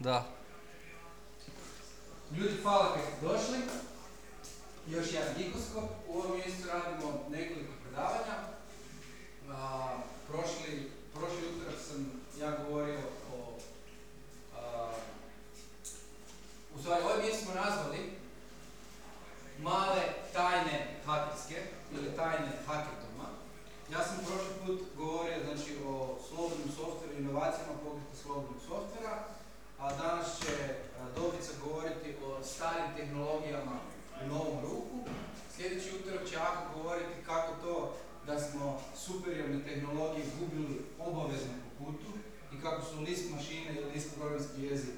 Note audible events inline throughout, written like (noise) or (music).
Da. Ljudi, hvala kad ste došli. Još jedan Gikoskop. U ovom mjestu radimo nekoliko predavanja. A, prošli, prošli utorak sam ja govorio o... A, u stvari, ovaj mjesec smo nazvali male tajne hakerske ili tajne hakerdoma. Ja sam prošli put govorio znači, o slobodnom softveru, inovacijama pokreta slobodnog softvera, a danas će a, Dobica govoriti o starim tehnologijama u novom ruku. Sljedeći utorak će Ako govoriti kako to da smo superiorne tehnologije gubili obavezno po putu i kako su list mašine i list programski jezik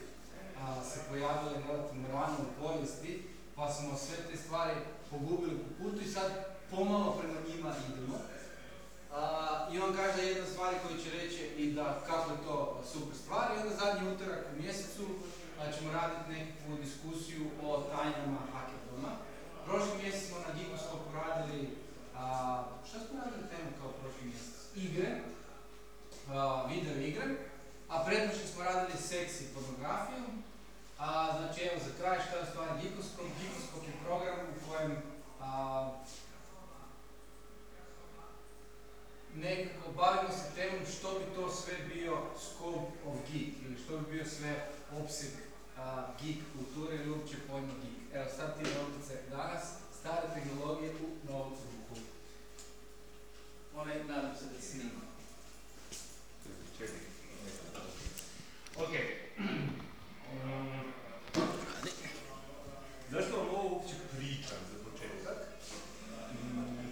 se pojavile relativno rano u povijesti, pa smo sve te stvari pogubili po putu i sad pomalo prema njima idemo. I on kaže jedna stvar koju će reći i da kako je to super stvar i onda zadnji utorak u mjesecu a, ćemo raditi neku diskusiju o tajnama hackerdoma. Prošli mjesec smo na Geekoskopu radili, a, šta smo radili temu kao prošli mjesec? Igre, video igre, a pretprošli smo radili seks i pornografiju. A, znači evo za kraj šta je stvar Geekoskop? Geekoskop je program u kojem a, nekako bavimo se temom što bi to sve bio scope of geek ili što bi bio sve opseg geek kulture ili uopće pojma geek. Evo sad ti rokice danas, stare tehnologije u novom ruku. Onaj, nadam se da snima. Ok. Zašto vam ovo uopće pričam za početak? Mm,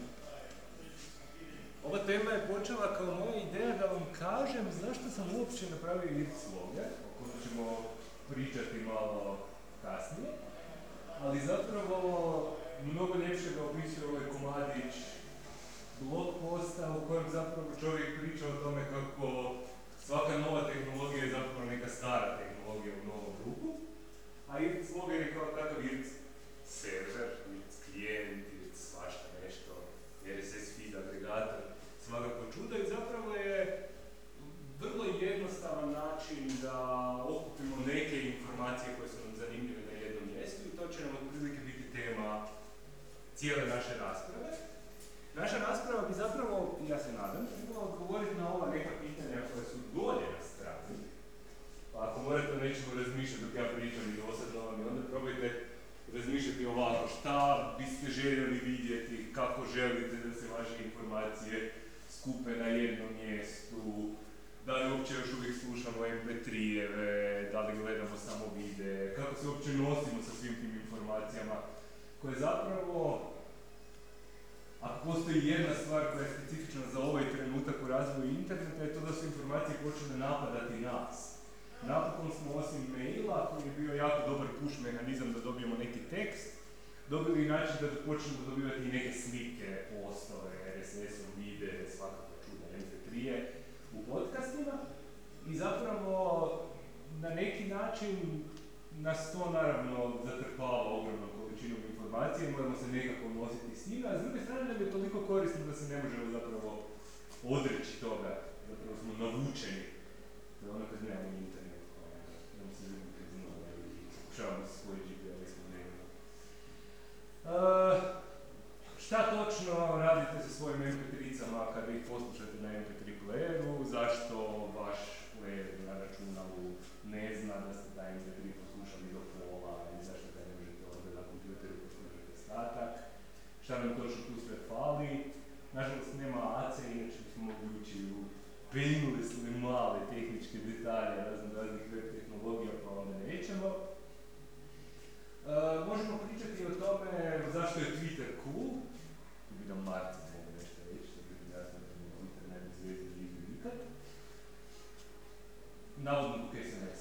Ova tema je počela kao moja ideja da vam kažem zašto sam uopće napravio Irt sloge, o ćemo pričati malo kasnije. Ali zapravo mnogo ljepše ga opisuje ovaj komadić blog posta u kojem zapravo čovjek priča o tome kako svaka nova tehnologija je zapravo neka stara tehnologija u novom ruku. A IRC slogan je kao takav server, IRC klijent, RSS feed agregator, svakako čudo i zapravo je vrlo jednostavan način da okupimo neke informacije koje su nam zanimljive na jednom mjestu i to će nam otprilike biti tema cijele naše rasprave. Naša rasprava bi zapravo, ja se nadam, trebala odgovoriti na ova neka pitanja koja su dolje na strani. Pa ako morate o nečemu razmišljati dok ja pričam i dosadno vam, onda probajte razmišljati ovako, šta biste željeli vidjeti, kako želite da se vaše informacije skupe na jednom mjestu, da li uopće još uvijek slušamo MP3-eve, da li gledamo samo videe, kako se uopće nosimo sa svim tim informacijama, koje zapravo ako postoji jedna stvar koja je specifična za ovaj trenutak u razvoju interneta je to da su informacije počele napadati nas. Napokon smo osim maila, koji je bio jako dobar push mehanizam da dobijemo neki tekst, dobili i način da počnemo dobivati i neke slike, postove, RSS-om, videe, svakako čuda, MP3-e u podcastima. I zapravo na neki način nas to naravno zatrpava ogromnom količinom informacije, moramo se nekako nositi s njima, a s druge strane nam je toliko korisno da se ne možemo zapravo odreći toga, zapravo smo navučeni. To je ono kad nemamo internet, pa onda nam se ljudi kad znamo i pokušavamo se svoj GPS svakodnevno. Uh, šta točno radite sa svojim MP3-cama kada ih poslušate na MP3 playeru, zašto vaš player na računalu ne zna da ste taj MP3 poslušali do pola i zašto ga ne možete onda na kompjuteru poslušati ostatak, šta nam točno tu sve fali. Nažalost nema AC, inače bismo mogli ući u painlessly male tehničke detalje raznih web tehnologija, pa onda nećemo. Uh, možemo pričati o tome zašto je Twitter cool, tu bi nam Martin mogu nešto reći, što bi mi jasno da mi Twitter ne bi zvijezdi igri nikad. Navodno zbog SMS,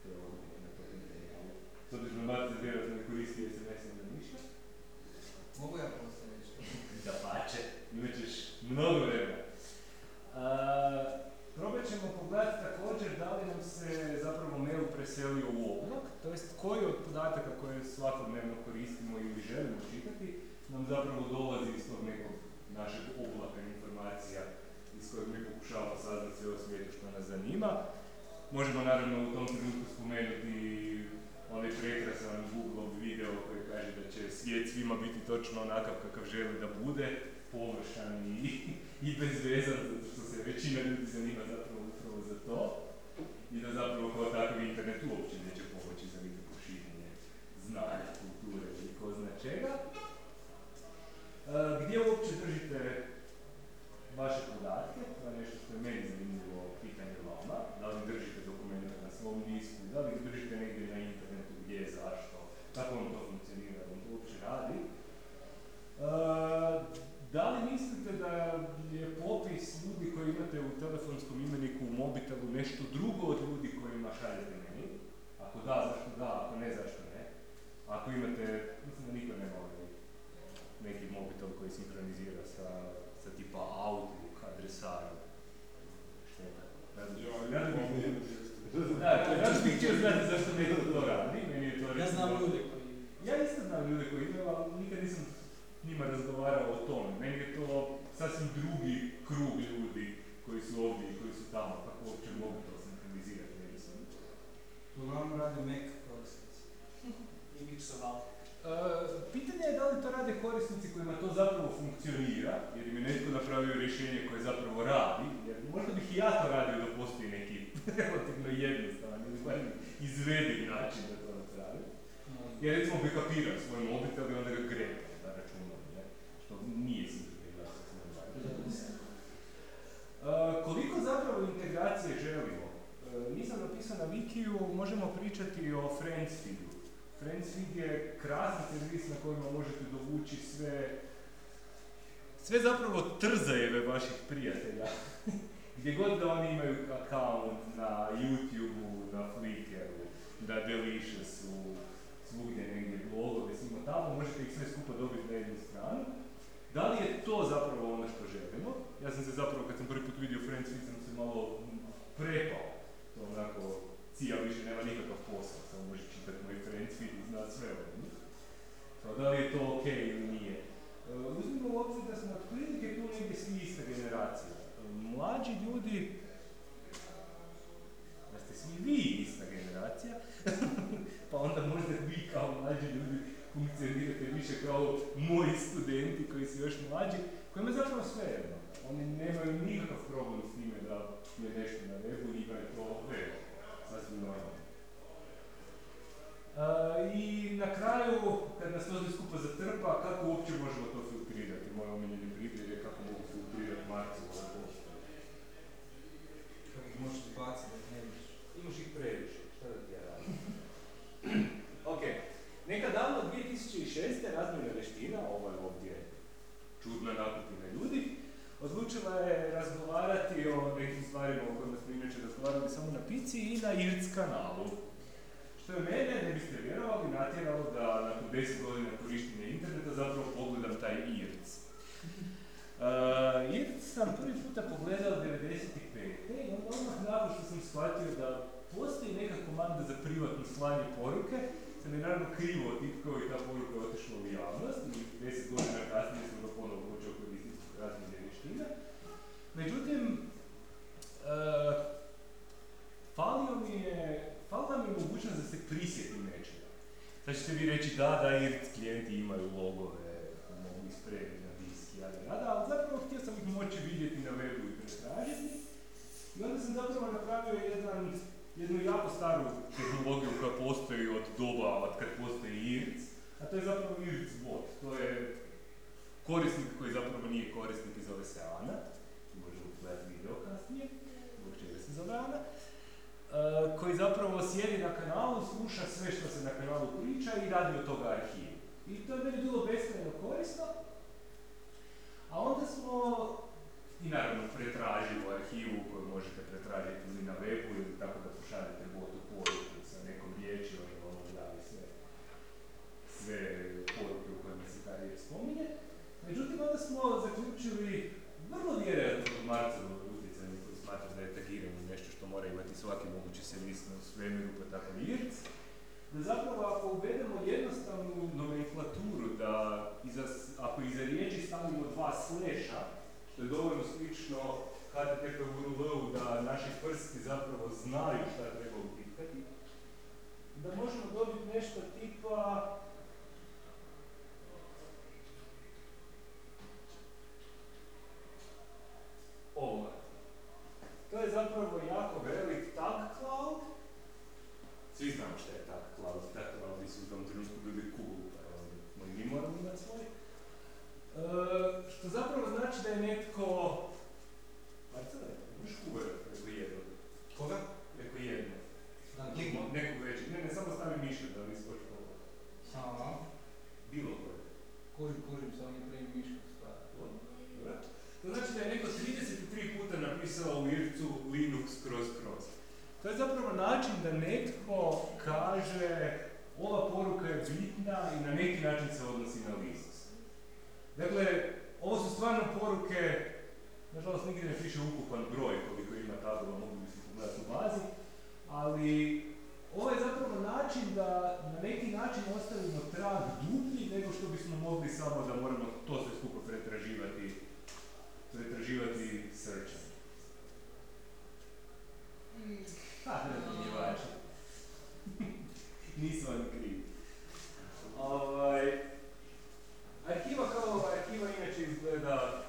to je odgovor na to ali s obzirom da Martin vjerojatno ne koristi SMS onda ništa. Mogu ja poslije nešto? (laughs) Da pače, imat ćeš mnogo vremena. Uh, probat ćemo pogledati također da li nam se zapravo mail preselio u oblak, to jest koji od podataka koje svakodnevno koristimo ili želimo čitati nam zapravo dolazi iz tog nekog našeg oblaka informacija iz kojeg mi pokušavamo saznati sve o svijetu što nas zanima. Možemo naravno u tom trenutku spomenuti onaj prekrasan Google video koji kaže da će svijet svima biti točno onakav kakav želi da bude, površan i, (laughs) i bezvezan, što se većina ljudi zanima zapravo upravo za to i da zapravo kao takav internet uopće ne znanja, kulture ili ko zna čega. E, gdje uopće držite vaše podatke? To je nešto što je meni zanimljivo pitanje vama. Da li držite dokumente na svom disku, da li držite negdje na internetu, gdje, zašto, kako vam to funkcionira, da to uopće radi. E, da li mislite da je popis ljudi koji imate u telefonskom imeniku u mobitelu nešto drugo od ljudi kojima šaljete meni? Ako da, zašto da, ako ne, zašto? Ako imate, mislim da niko nema ovaj neki mobitel koji sinkronizira sa, sa tipa Outlook adresarom. Šteta. Ja, ja, da, to je čak bih htio znati zašto neko to radi, meni je to Ja recimo- znam ljude koji... ja isto znam ljude koji imaju, ali nikad nisam s njima razgovarao o tome. Meni je to sasvim drugi krug ljudi koji su ovdje i koji su tamo, kako uopće mogu to sinkronizirati međusobno. Uglavnom rade Mac korisnici. I miksovali. E, pitanje je da li to rade korisnici kojima to zapravo funkcionira, jer im je netko napravio rješenje koje zapravo radi, jer možda bih i ja to radio da postoji neki (laughs) relativno jednostavan ili barem izvediv način da to napravim. Ja recimo backupiram svoj mobitel i onda ga grepam na računom, ne? što nije sinkronizacija s mojim Uh, koliko zapravo integracije želimo? Uh, nisam napisao na Wikiju, možemo pričati o Friendsfeedu. Friendsfeed je krasan servis na kojima možete dovući sve sve zapravo trzajeve vaših prijatelja. (laughs) Gdje god da oni imaju account na YouTubeu, na Flickeru, na Deliciousu, svugdje negdje blogove s njima tamo, možete ih sve skupa dobiti na jednu stranu. Da li je to zapravo ono što želimo? Ja sam se zapravo, kad sam prvi put vidio Friendsfeed, sam se malo prepao. To onako, cija više nema nikakav posao, samo može moj Friendsfeed i sve o njih. Kao da li je to ok ili nije? E, Uzmimo u obzir da smo otprilike tu negdje svi ista generacija. E, Mlađi ljudi, da ste svi vi ista generacija, (laughs) pa onda možda vi kao mlađi ljudi funkcionirate više kao moji studenti koji su još mlađi, kojima je zapravo sve jedno. Oni nemaju nikakav problem s time da je nešto na webu da je to web. Sasvim normalno. I na kraju, kad nas to sve skupa zatrpa, kako uopće možemo to filtrirati? Moj omiljeni primjer je kako mogu filtrirati Marcevove pošte. Kako ih možeš baciti da ih ne vidiš. Imaš ih previše, šta da ti ja radim? ok, neka davno 2006. razmjena veština, ovo je ovdje čudna nakupina ljudi, odlučila je razgovarati o nekim stvarima o kojima smo inače razgovarali samo na pici i na IRC kanalu. Što je mene, ne biste vjerovali, natjeralo da nakon 10 godina korištenja interneta zapravo pogledam taj IRC. Uh, IRC sam prvi puta pogledao 95. i onda odmah nakon što sam shvatio da postoji neka komanda za privatno slanje poruke, sam je naravno krivo otipkao i ta poruka je otišla u javnost i 10 godina kasnije sam ga ponovo počeo koristiti zbog razmjene. Međutim, uh, falio mi je, falila mi je mogućnost da se prisjetim nečega. Sad ćete vi reći da, da, jer klijenti imaju logove, mogu ispremiti na disk, jada, jada, ali zapravo htio sam ih moći vidjeti na webu i pretražiti. I onda sam zapravo napravio jedan, jednu jako staru tehnologiju koja postoji od doba od kad postoji IRC, a to je zapravo IRC bot. To je korisnik koji zapravo nije korisnik i zove se Ana. Možemo gledati video kasnije, zbog čega se zove Ana. Uh, koji zapravo sjedi na kanalu, sluša sve što se na kanalu priča i radi od toga arhiv. I to je meni bilo beskrajno korisno. A onda smo, i naravno pretraživo arhivu koju možete pretražiti ili na webu ili tako da pošaljete botu poruku sa nekom riječi, on vam objavi sve, sve poruke u kojima se ta riječ spominje. Međutim, onda smo zaključili vrlo vjerojatno od Marcevog utjecanja koji smatra da je tagiranje nešto što mora imati svaki mogući servis na svemiru, pa tako i IRC, da zapravo ako uvedemo jednostavnu nomenklaturu, da iza, ako iza riječi stavimo dva sleša, što je dovoljno slično HTTP url da naši prsti zapravo znaju šta treba pitati, da možemo dobiti nešto tipa ovoga. To je zapravo jako velik tag cloud. Svi znamo šta je tag cloud. Tag cloud su u tom trenutku bili cool, pa mi moramo imati svoj. E, što zapravo znači da je netko Marcele, možeš uver preko jednog? Koga? Preko jednog. Da, Nekog, nekog većeg. Ne, ne, samo stavi mišlje da li iskoči ovo. Aha. Bilo koje. Kužim, kužim, samo ne primim miškog stvari. Dobro. To znači da je neko 33 puta napisao u Ircu Linux kroz kroz. To je zapravo način da netko kaže ova poruka je bitna i na neki način se odnosi na Linux. Dakle, ovo su stvarno poruke, nažalost nigdje ne piše ukupan broj koliko ima tabela, mogli bi se pogledati u bazi, ali ovo je zapravo način da na neki način ostavimo trag dublji nego što bismo mogli samo da moramo to sve skupa pretraživati, pretraživati searchom. Ha, razumljivači. (laughs) Nisu vam krivi. Ovaj, arhiva kao arhiva inače izgleda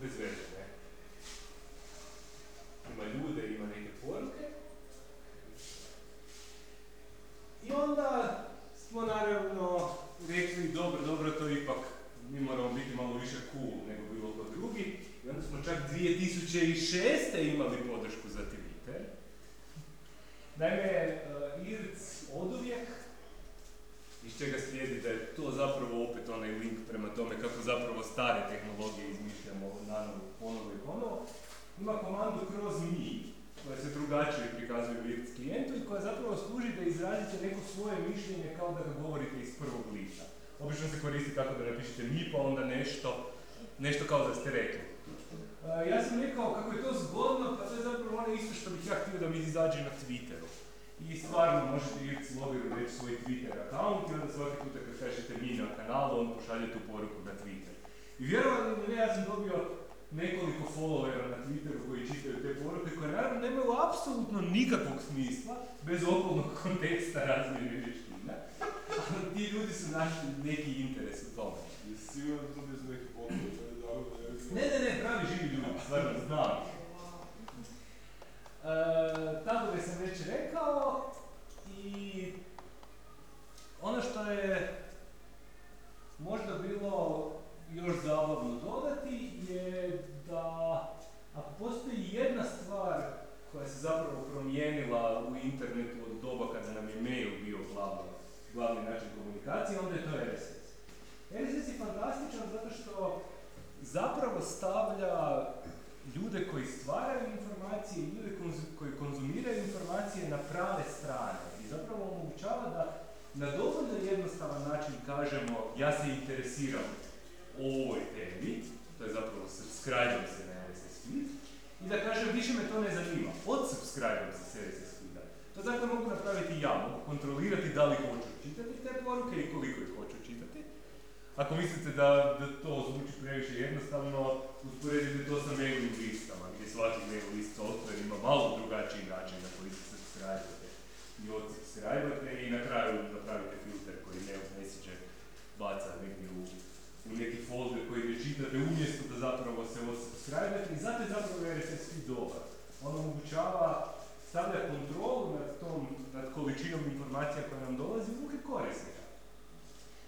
bez veze, ne? Ima ljude, ima neke poruke. I onda smo naravno rekli, dobro, dobro, to ipak mi moramo biti malo više cool nego bilo ko drugi. I onda smo čak 2006. imali podršku za Twitter. Naime, uh, IRC oduvijek, iz čega slijedi da je to zapravo opet onaj link prema tome kako zapravo stare tehnologije izmišljamo nanovo, ponovo i ponovo, ima komandu kroz mi, koja se drugačije prikazuje u klijentu i koja zapravo služi da izrazite neko svoje mišljenje kao da ga govorite iz prvog lica. Obično se koristi tako da napišete mi pa onda nešto, nešto kao da ste rekli. Uh, ja sam rekao kako je to zgodno, pa to je zapravo ono isto što bih ja htio da mi izađe na Twitteru. I stvarno možete ići logiru reći svoj Twitter account i onda svaki puta kad kažete mi na kanalu, on pošalje tu poruku na Twitter. I vjerovali ili ne, ja sam dobio nekoliko followera na Twitteru koji čitaju te poruke koje naravno nemaju apsolutno nikakvog smisla bez okolnog (laughs) konteksta razmjene vještina. Ali ti ljudi su našli neki interes u tome. Jesi siguran da to bez neki pogled, to je dobro da je Ne, ne, ne, pravi živi ljudi, stvarno znam. E, tabove sam već rekao i ono što je možda bilo još zabavno dodati je da ako postoji jedna stvar koja se zapravo promijenila u internetu od doba kada nam je mail bio glavni, glavni način komunikacije, onda je to RSS. RSS je fantastičan zato što zapravo stavlja ljude koji stvaraju informacije i ljude koji konzumiraju informacije na prave strane i zapravo omogućava da na dovoljno jednostavan način kažemo ja se interesiram o ovoj temi, to je zapravo subscribe se na RSS feed, i da kažem više me to ne zanima, odsubscribe se s RSS feeda. To dakle mogu napraviti ja, mogu kontrolirati da li hoću čitati te poruke i koliko ih hoću. Ako mislite da, da to zvuči previše jednostavno, usporedite to sa mailing listama, gdje svaki mail list software ima malo drugačiji način na koji se subscribe i odsubscribe i na kraju napravite filter koji mail message baca negdje u, u neki folder koji ne čitate umjesto da zapravo se odsubscribe i zato je zapravo RSS feed dobar. On omogućava, stavlja kontrolu nad tom, nad količinom informacija koja nam dolazi u ruke korisnika.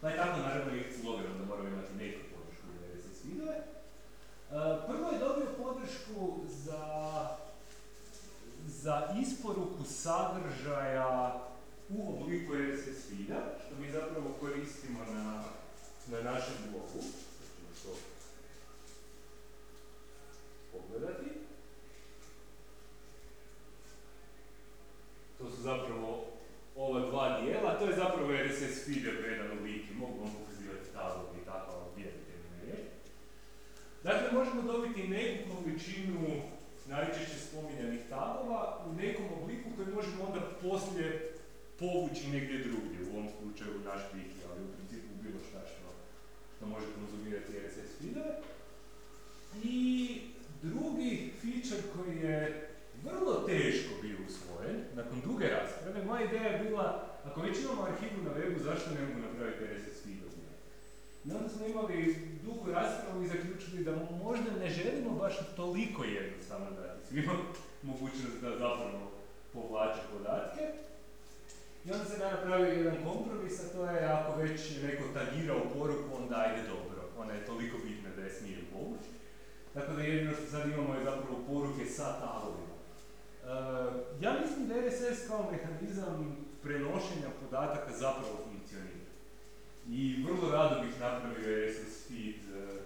Pa je tako naravno i slogan da moramo imati neku podršku za RSS feedove. E, Prvo je dobio podršku za, za isporuku sadržaja u obliku RSS feeda, što mi zapravo koristimo na, na našem blogu. To pogledati. To su zapravo ova dva dijela, to je zapravo RSS feed predan u wiki, mogu vam pokazivati tablovi i tako, ali vjerujte mi riječ. Dakle, možemo dobiti neku količinu najčešće spominjanih tabova u nekom obliku koji možemo onda poslije povući negdje drugdje, u ovom slučaju naš wiki, ali u principu bilo šta što, što može konzumirati RSS feedove. I drugi feature koji je vrlo teško bio usvojen, nakon duge rasprave, moja ideja je bila, ako već imamo arhivu na webu, zašto ne mogu napraviti RSS feed od nje? I onda smo imali dugu raspravu i zaključili da možda ne želimo baš toliko jednostavno dati svima (laughs) mogućnost da zapravo povlače podatke. I onda se napravio jedan kompromis, a to je ako već neko tagirao poruku, onda ajde dobro. ona je toliko bitna da je smije povući. Tako da jedino što sad imamo je zapravo poruke sa tagovima. Ja mislim da RSS kao mehanizam prenošenja podataka zapravo funkcionira. I vrlo rado bih napravio RSS feed e,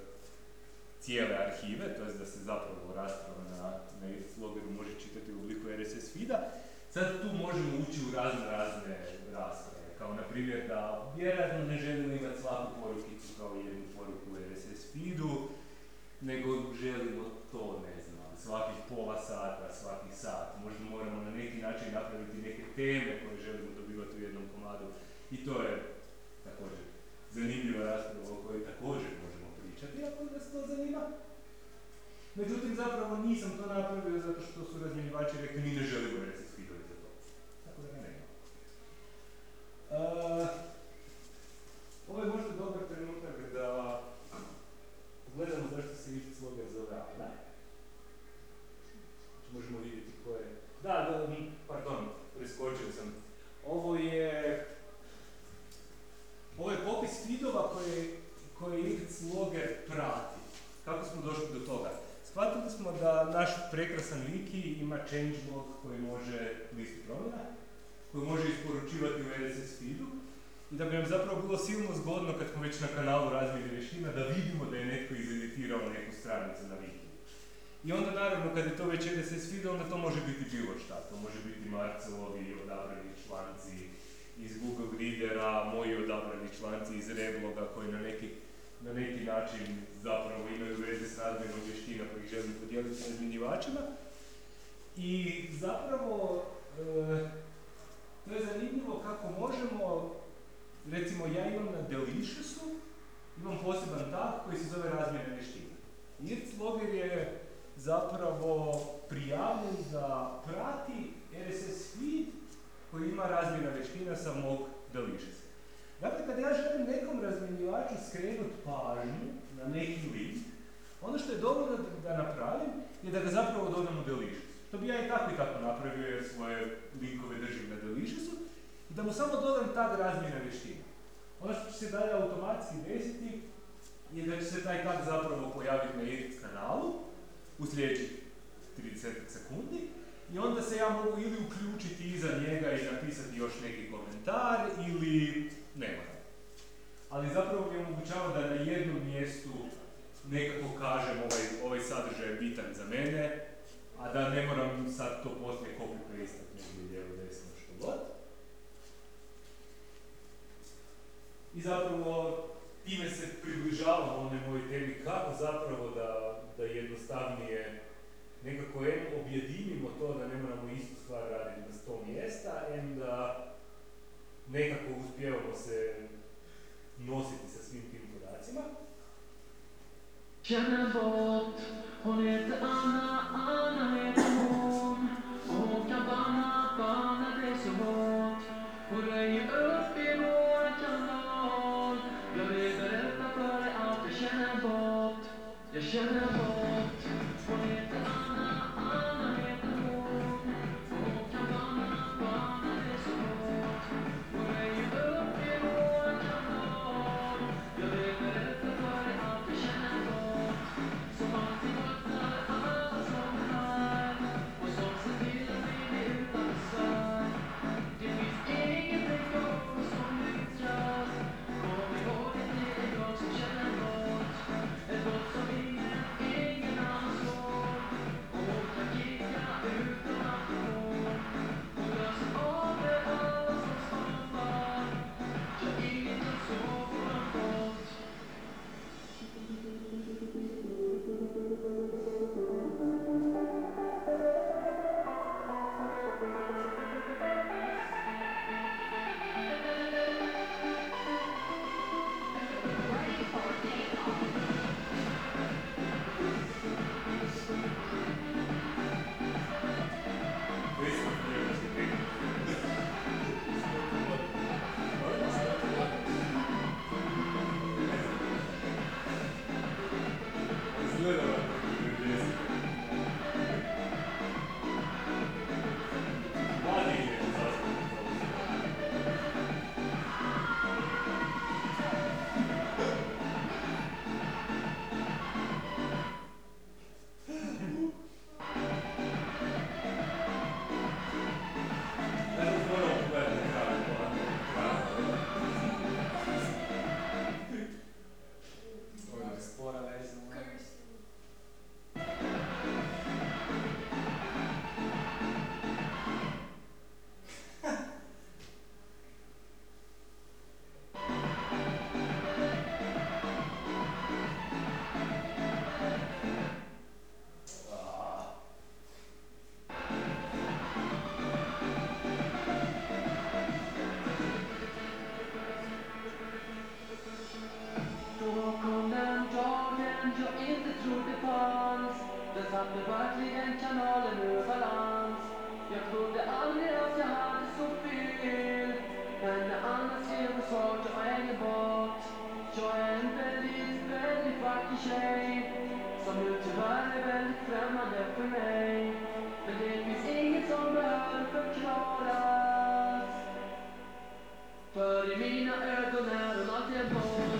cijele arhive, to jest da se zapravo rasprava na, na Loggeru može čitati u obliku RSS feeda. Sad tu možemo ući u razne razne rasprave, kao na primjer da vjerojatno ne želimo imati svaku porukicu kao jednu poruku u RSS feedu, nego želimo to, ne svakih pola sata, svaki sat. Možda moramo na neki način napraviti neke teme koje želimo dobivati u jednom komadu. I to je također zanimljiva rasprava o kojoj također možemo pričati, ako nas to zanima. Međutim, zapravo nisam to napravio zato što su razmjenjivači rekli mi ne želimo RSS feedove za to. Tako da ga nema. Uh, ovo je možda dobar trenutak da gledamo zašto se Ivica Sloga zove Ana. Znači, možemo vidjeti ko je... Da, da, pardon, preskočio sam. Ovo je... Ovo je popis feedova koje, koje Ivica Sloger prati. Kako smo došli do toga? Shvatili smo da naš prekrasan wiki ima changelog koji može listu promjena, koji može isporučivati u RSS feedu i da bi nam zapravo bilo silno zgodno kad smo već na kanalu razmjene vještina da vidimo da je netko izeditirao neku stranicu na wiki. I onda naravno kad je to već RSS feed onda to može biti bilo šta. To može biti Marcelovi odabrani članci iz Google Readera, moji odabrani članci iz Rebloga koji na neki, na neki način zapravo imaju veze s razmjenom vještina ih želim podijeliti s razmjenjivačima. I zapravo e, to je zanimljivo kako možemo, recimo ja imam na Deliciousu, imam poseban tag koji se zove razmjena vještina. IRC logger je zapravo prijavljen da prati RSS feed koji ima razmjena vještina sa mog Deliciousa. Dakle, kad ja želim nekom razmjenjivaču skrenut pažnju na neki link, ono što je dovoljno da, da napravim je da ga zapravo dodam u Delicious. To bi ja i tako i tako napravio jer svoje linkove držim na Deliciousu i da mu samo dodam tag razmjena vještina. Ono što će se dalje automatski desiti je da će se taj tag zapravo pojaviti na Edit kanalu u sljedećih 30 sekundi i onda se ja mogu ili uključiti iza njega i napisati još neki komentar ili ne moram. Ali zapravo mi omogućava da na jednom mjestu nekako kažem ovaj, ovaj sadržaj je bitan za mene, a da ne moram sad to poslije copy paste negdje lijevo desno što god. I zapravo time se približavam onoj mojoj temi kako zapravo da, da jednostavnije nekako em objedinimo to da ne moramo istu stvar raditi na sto mjesta, em da nekako uspijevamo se nositi sa svim tim podacima. Känner bort, hon heter tjej som nu tyvärr är väldigt främmande för mig. Men det finns inget som behöver förklaras. För i mina ögon är hon alltid en boll.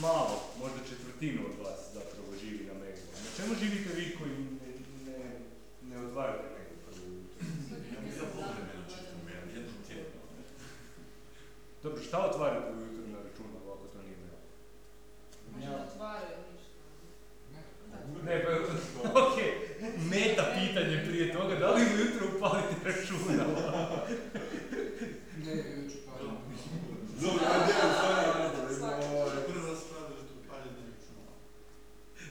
Malo, možda četvrtinu od vas zapravo živi na mailu. Na čemu živite vi koji ne, ne, ne otvarate mail prvo ujutro? Ja povremeno čitam mail, jednom tjedno. Dobro, šta otvarate ujutro na računalu ako to nije mail? Možda ne otvaraju ništa. Ne, pa, ok, meta pitanje prije toga, da li ujutro upalite računalo? Ne, jučer pa. Dobro, ajde, stvari Svaki. napravimo. Prva stvar je to paljenje računala.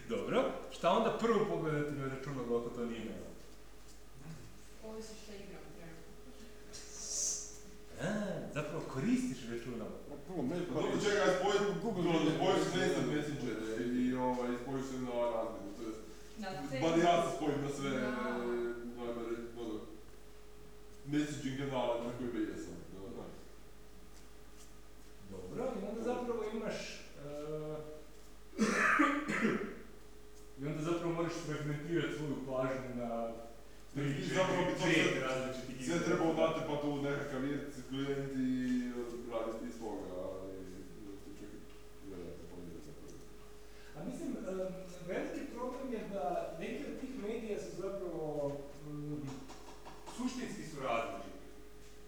Dobro, šta onda prvo pogledate na računalu ako to nije mail? Ovisi šta igram trenutno. A, zapravo koristiš računalo. Prvo mail, pa dobro, čekaj, spojiš, dobro, spojiš se na messenger i ovaj, spojiš se na razmjenu, to Na bar ja se spojim na sve, Da. najbolje, ono, messaging kanale na kojima jesam. Dobro, i onda zapravo imaš... eh, I onda zapravo moraš fragmentirati svoju pažnju na zapravo bi to sve- trebao dati pa tu nekakav i raditi iz toga, ali čak i vjerojatno planirati napraviti. A mislim, veliki problem je da neki od tih medija su zapravo mm, suštinski su različiti.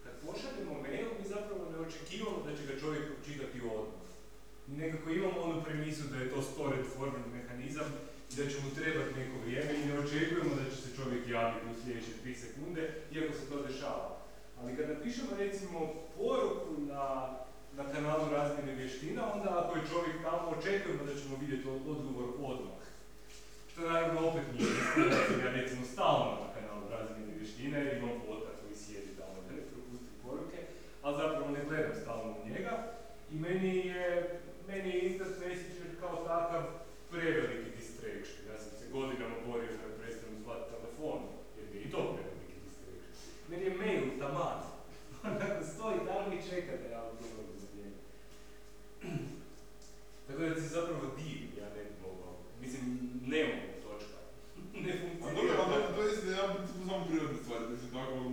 Kad pošaljemo mail, mi zapravo ne očekivamo da će ga čovjek pročitati odmah. Mi nekako imamo onu premisu da je to storage forward mehanizam i da će mu trebati neko vrijeme i ne očekujemo da će se čovjek javiti u sljedeće 3 sekunde, iako se to dešava. Ali kad napišemo recimo poruku na, na kanalu razmjene vještina, onda ako je čovjek tamo, očekujemo da ćemo vidjeti od- odgovor odmah. Što naravno opet nije ja recimo stalno na kanalu razmjene vještina jer imam bota koji sjedi tamo da propusti poruke, ali zapravo ne gledam stalno u njega. I meni je, meni je instant messenger kao takav preveliki distraction. Ja sam se godinama borio da prestanem zvati telefon, jer mi je i to Meni je mail taman. Onako (laughs) stoji tamo i čeka da ja odgovorim za njega. (clears throat) Tako da se zapravo divim, ja ne bi mogao. Mislim, nemamo točka. (laughs) ne A funkcionira. a dobro, to je istina, ja bi samo prirodne stvari, mislim, tako ono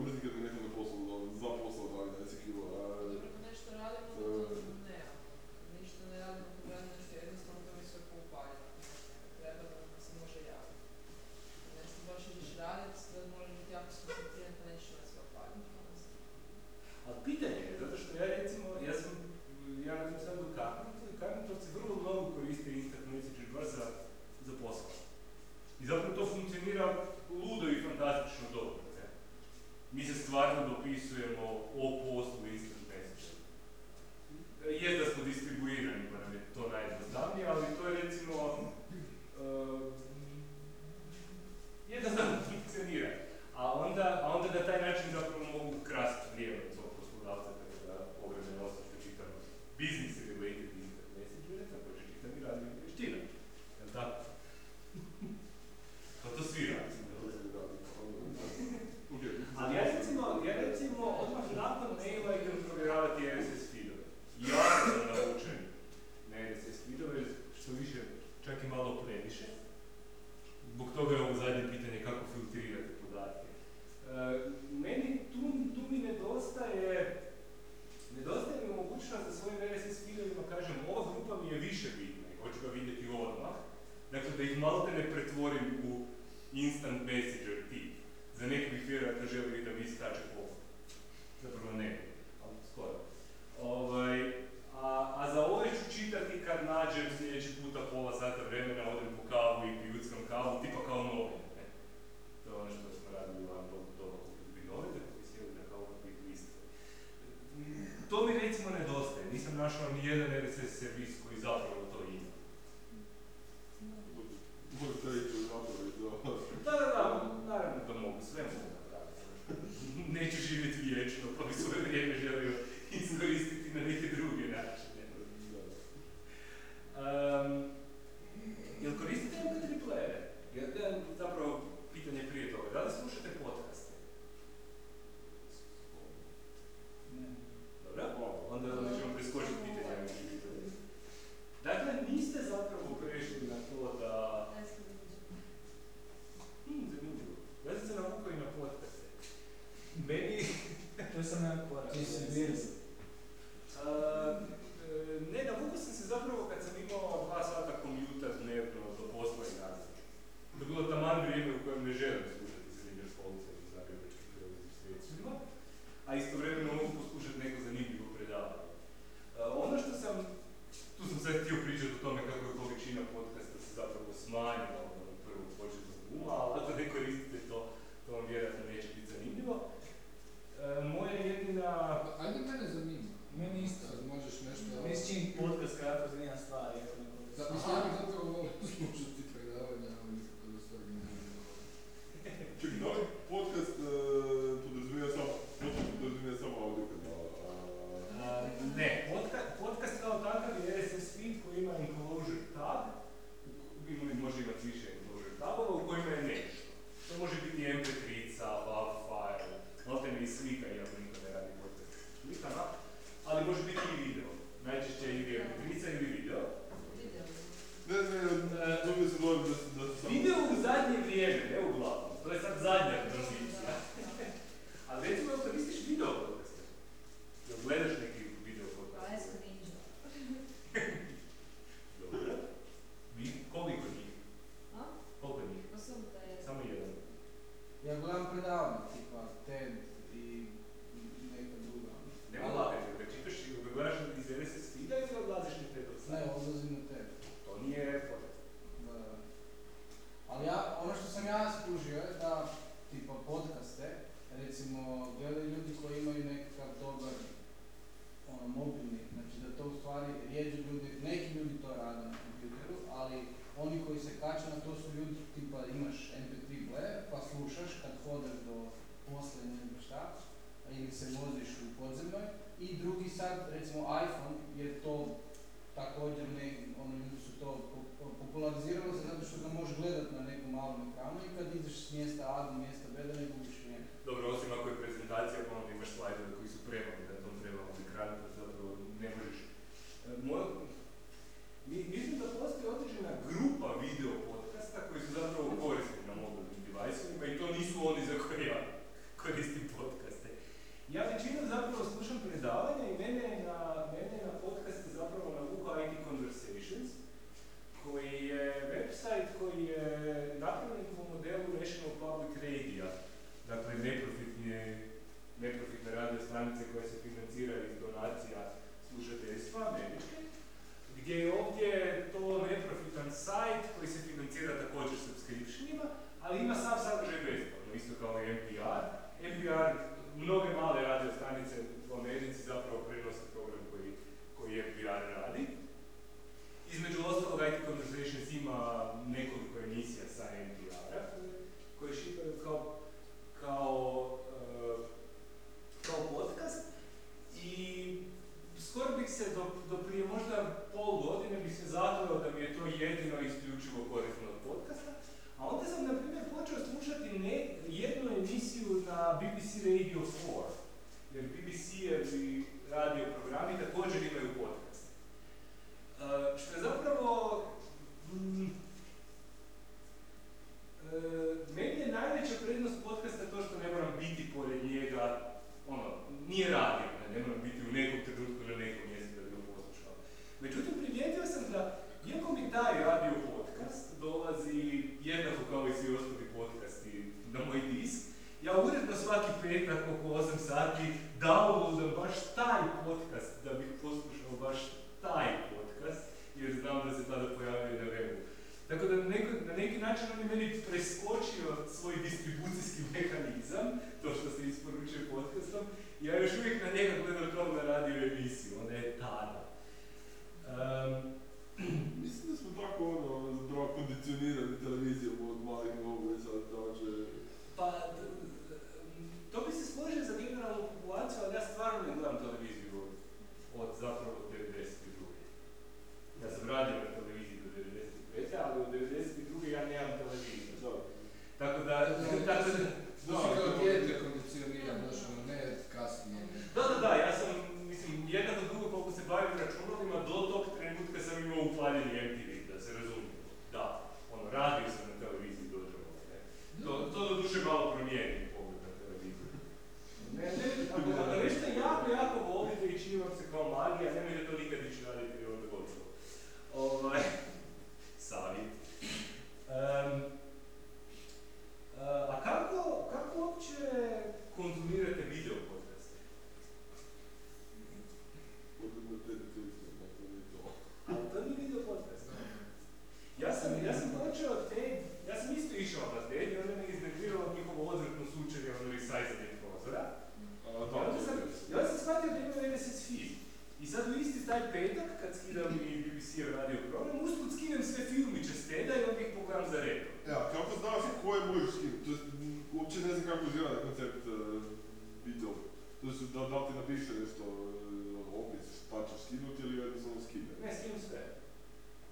video. To jest, da, da ti napiše nešto, uh, opis, šta ćeš skinuti ili jednostavno skine. Ne, skinu sve.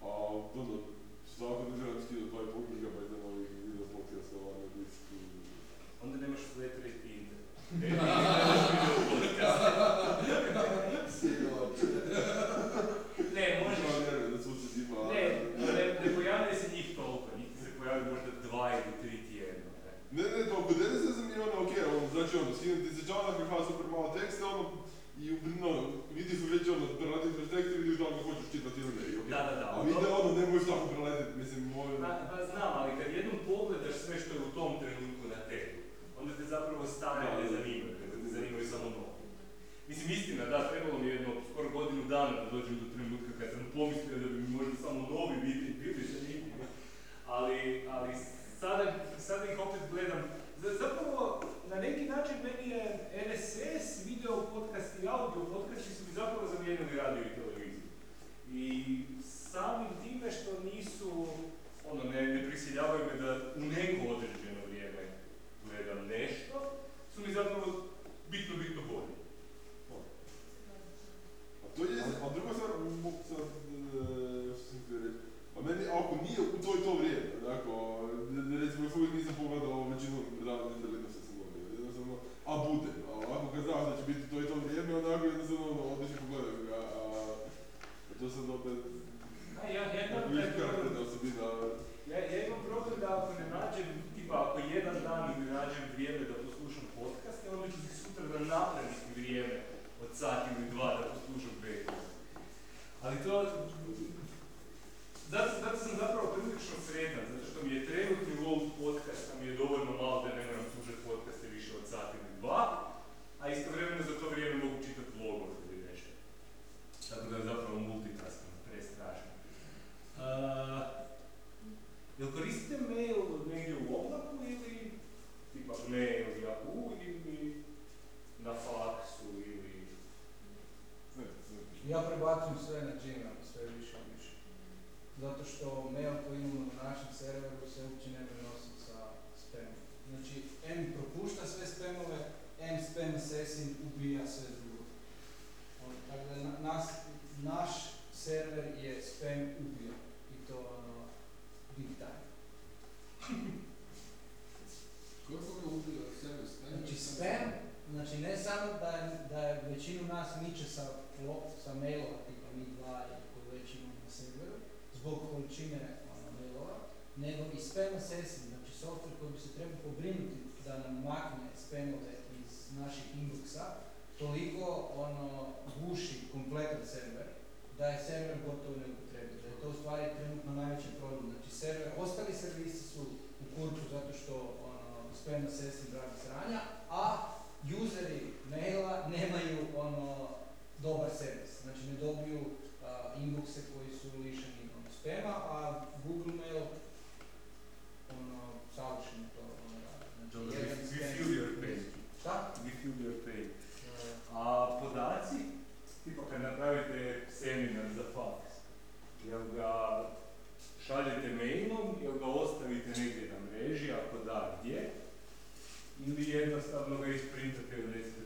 A, ono, svako ne želim skinuti 2,5 gigabajta novih video podcasta na disk. Onda nemaš flat rate internet. Ne, ne, nemaš video podcast. Ne, možeš. Ja vjerujem da susjed ima... Ne, ne, ne pojavljuje se njih toliko, njih ti se pojavi možda dva ili tri tjedno. ne. Ne, ne, to kod mene se mi ono, okej, ono, znači ono, skinem ti se članak, ima super malo teksta, ono, i no, vidiš već ono, preletiš kroz tekst i vidiš da li ga hoćeš čitati ili ne, i okej. Da, da, da. A video ono, ne možeš tako preletiti, mislim, moj... Pa, pa znam, ali kad jednom pogledaš sve što je u tom trenutku na tebi, onda te Da, ne zanimaju, te zanimaju samo novi. Mislim, istina, da, trebalo mi je jedno skoro godinu dana da dođem do trenutka kad sam pomislio da bi možda samo novi biti bili zanimljivi. Ali, ali sada, sada ih opet gledam. Zapravo, na neki način meni je RSS, video podcast i audio podcasti su mi zapravo zamijenili radio i televiziju. I samim time što nisu, ono, ne, ne prisiljavaju me da u neko određeno vrijeme gledam nešto, su mi zapravo bitno, bitno bolji. A to je, a druga stvar, mogu sad, e, što sam htio reći, a meni, ako nije u to i to vrijeme, ne- recimo, još uvijek nisam pogledao većinu predavanja internetu što sam jednostavno, a bude, a ako kad znaš da će biti to i to vrijeme, onako, jednostavno, ono, odeš i pogledaš ga, a, a to sad opet, ja, ja imam taj problem, ja, ja imam problem da ako ne nađem, tipa ako jedan dan ne nađem vrijeme da napraviti vrijeme od sat ili dva da poslušam bek. Ali to, zato, zato sam zapravo prilično sretan, zato što mi je trenutni load podcasta mi je dovoljno malo da ne moram slušati podcaste više od sat ili dva, a istovremeno za to vrijeme mogu čitati vlogove ili nešto. Tako da je zapravo multitasking prestrašno. Uh, jel koristite mail negdje u oblaku ili tipa mail na ili... Ja prebacujem sve na Gmail, sve više i više. Zato što mail koji imamo na našem serveru se uopće ne prenosi sa spamom. Znači, M propušta sve spamove, M spam assassin ubija sve drugo. Ono, Tako da na- nas, naš server je spam ubio. I to ono, big time. Kako ga ubio sebe spam? Znači spam, znači ne samo da je, da je većinu nas miče sa, sa mailova, tipa mi dva ili koji već imamo na serveru, zbog količine ono, mailova, nego i spam assassin, znači software koji bi se trebao pobrinuti da nam makne spamove iz naših inboxa, toliko ono guši kompletan server, da je server gotovo neupotrebljiv, da je to u stvari trenutno najveći problem. Znači server, ostali servisi su u kurcu zato što ono, spam assassin radi sranja, a useri maila nemaju ono dobar servis. Znači ne dobiju a, inboxe koji su lišeni ono, spama, a Google Mail ono, savršeno to ono, radi. Znači, jedan spam- your pain. Šta? We feel your. E, A podaci, tipa kad napravite seminar za faks, jel ga šaljete mailom, jel ga ostavite negdje na mreži, ako da, gdje? Ili jednostavno ga isprintate i odnesete profesor?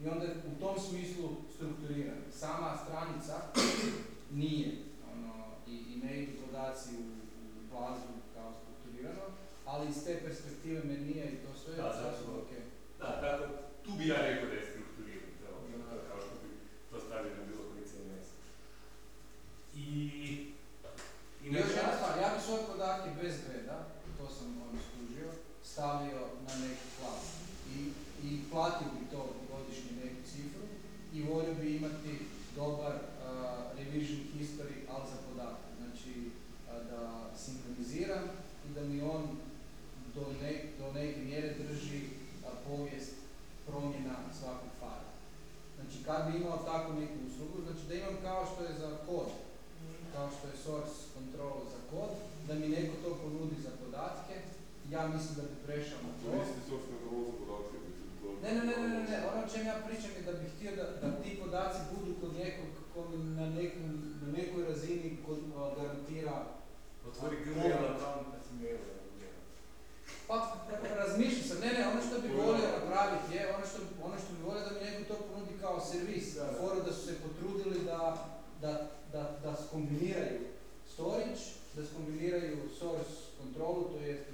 I onda je u tom smislu strukturiran. Sama stranica nije ono, i, i ne idu podaci u, u bazu kao strukturirano, ali iz te perspektive menija i to sve je sasvim zapravo. ok. Da, tako, tu bi ja rekao da je strukturiran, evo, kao- što bi to stavio na bilo koji CMS. I, i još jedna stvar, ja bi svoje podatke bez greda, to sam ono skužio, stavio na neki klas i, i platio bi to godišnje neku cifru i volio bi imati dobar uh, revision history, ali za podatke. Znači a, da sinkroniziram i da mi on do, ne, do neke mjere drži a, povijest promjena svakog fajla. Znači kad bi imao takvu neku uslugu, znači da imam kao što je za kod, kao što je source control za kod, da mi neko to ponudi za podatke, ja mislim da bi prešao na to. Ne, ne, ne, ne, ne, ne, ono o čem ja pričam je da bih htio da, da ti podaci budu kod nekog ko mi na, nekom, na nekoj razini kod, garantira Otvori Gmail account pa si mail Pa, razmišljam sam, ne, ne, ono što bi volio napraviti je, ono što, ono što bi volio da mi neko to ponudi kao servis, Da, da. fora da su se potrudili da, da, da, da skombiniraju storage, da skombiniraju source kontrolu, to je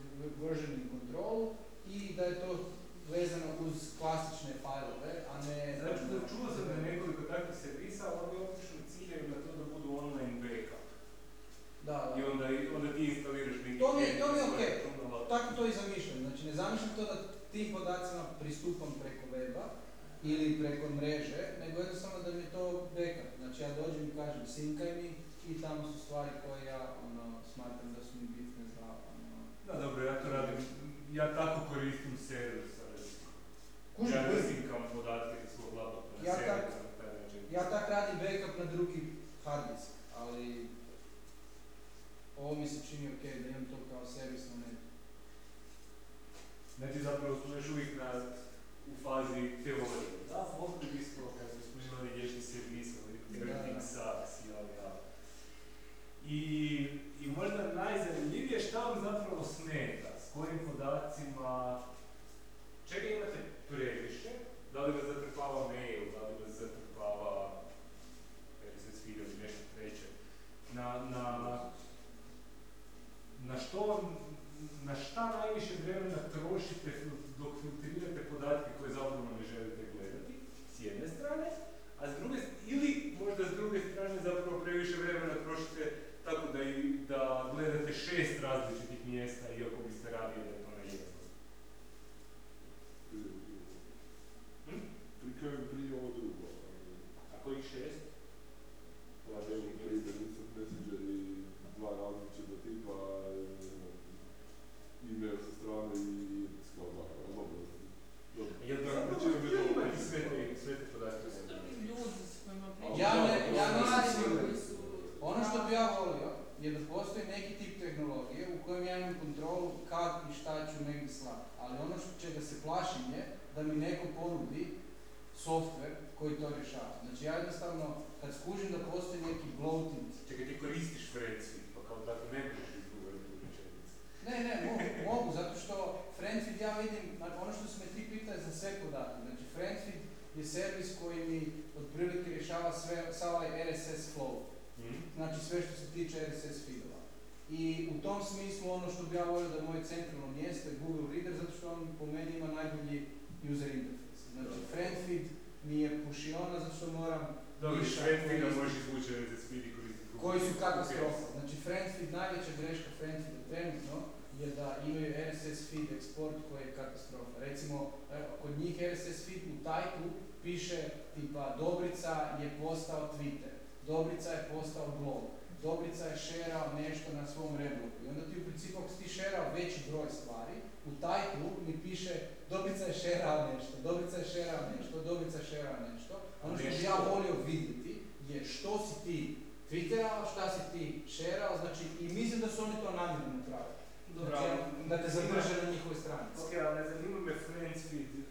versioning kontrolu i da je to vezano uz klasične fajlove, a ne... Znači, da čuo sam da je nekoliko takvih servisa, ali oni obično ciljaju na to da budu online backup. Da, da. I onda, onda ti instaliraš neki To mi je- to mi je okej. Tako to i zamišljam. Znači ne zamišljam to da tim podacima pristupam preko weba ili preko mreže, nego jednostavno da mi je to backup. Znači ja dođem i kažem sinkaj mi i tamo su stvari koje ja ono, smatram da su mi bitne za ono... Da, dobro, ja to radim, ja tako koristim server sa Kuži, Ja kuži. resinkam podatke iz svog laptopa na Ja server tak- na taj način. Ja tak radim backup na drugi hard disk, ali ovo mi se čini ok da imam to kao servis na netu. Znači zapravo smo još uvijek na, u fazi teorije. Da, mogli bismo, kad smo imali vječni servis, Da. sucks, jel, jel. I, I možda najzanimljivije šta vam zapravo smeta, s kojim podacima, čega imate previše, da li vas zatrpava mail, da li vas zatrpava RSS feed ili nešto treće, na, na, na što vam, na šta najviše vremena trošite dok filtrirate podatke koje zapravo ne želite gledati, s jedne strane, a s druge, ili možda s druge strane zapravo previše vremena trošite tako da, i, da gledate šest različitih mjesta iako biste radili da je to na jednom. Hm? Prikajem prije ovo drugo. A kojih šest? Pa ne znam, prije nisam messenger i dva različita tipa, ne znam, e-mail sa strane i kao dva, ali dobro. Dobro. Jel bi Većina zapravo bi htjeli to- imati sve te, sve te podatke? To su drugi ljudi s kojima pričam. Ja ne, ja nisam Mladi siguran. koji su Ono što bi ja volio je da postoji neki tip tehnologije u kojem ja imam kontrolu kad i šta ću negdje slati. Ali ono što čega se plašim je da mi neko ponudi software koji to rješava. Znači ja jednostavno kad skužim da postoji neki bloated Čekaj, ti koristiš Friendsuite, pa kao tako ne možeš izgovoriti u rečenici. Ne, ne, mogu, mogu, zato što FriendFeed ja vidim, znači, ono što su me ti pitali za sve podatke, znači FriendFeed je servis koji mi otprilike rješava sve, sav ovaj RSS flow, Mhm. znači sve što se tiče RSS feedova. I u tom smislu ono što bi ja volio da je moje centralno mjesto je Google Reader, zato što on po meni ima najbolji user interface. Znači FriendFeed mi je pušiona zato što moram Dobro, Friendfeeda koji- možeš izvući RSS feed i koristiti Google koji su katastrofa. Znači FriendFeed, najveća greška FriendFeeda trenutno je da imaju RSS feed export koji je katastrofa. Recimo, kod njih RSS feed u tajku piše tipa Dobrica je postao Twitter, Dobrica je postao blog, Dobrica je šerao nešto na svom reblogu. I onda ti u principu ako si ti šerao veći broj stvari, u tajku mi piše Dobrica je šerao nešto, Dobrica je šerao nešto, Dobrica je šerao nešto. Ono što bi ja volio vidjeti je što si ti twitterao, šta si ti šerao, znači i mislim da su oni to namjerno napravili. Dobro, Znači, da te zadrže na njihovoj stranici. Ok, ali ne zanima me Friendsfeed e,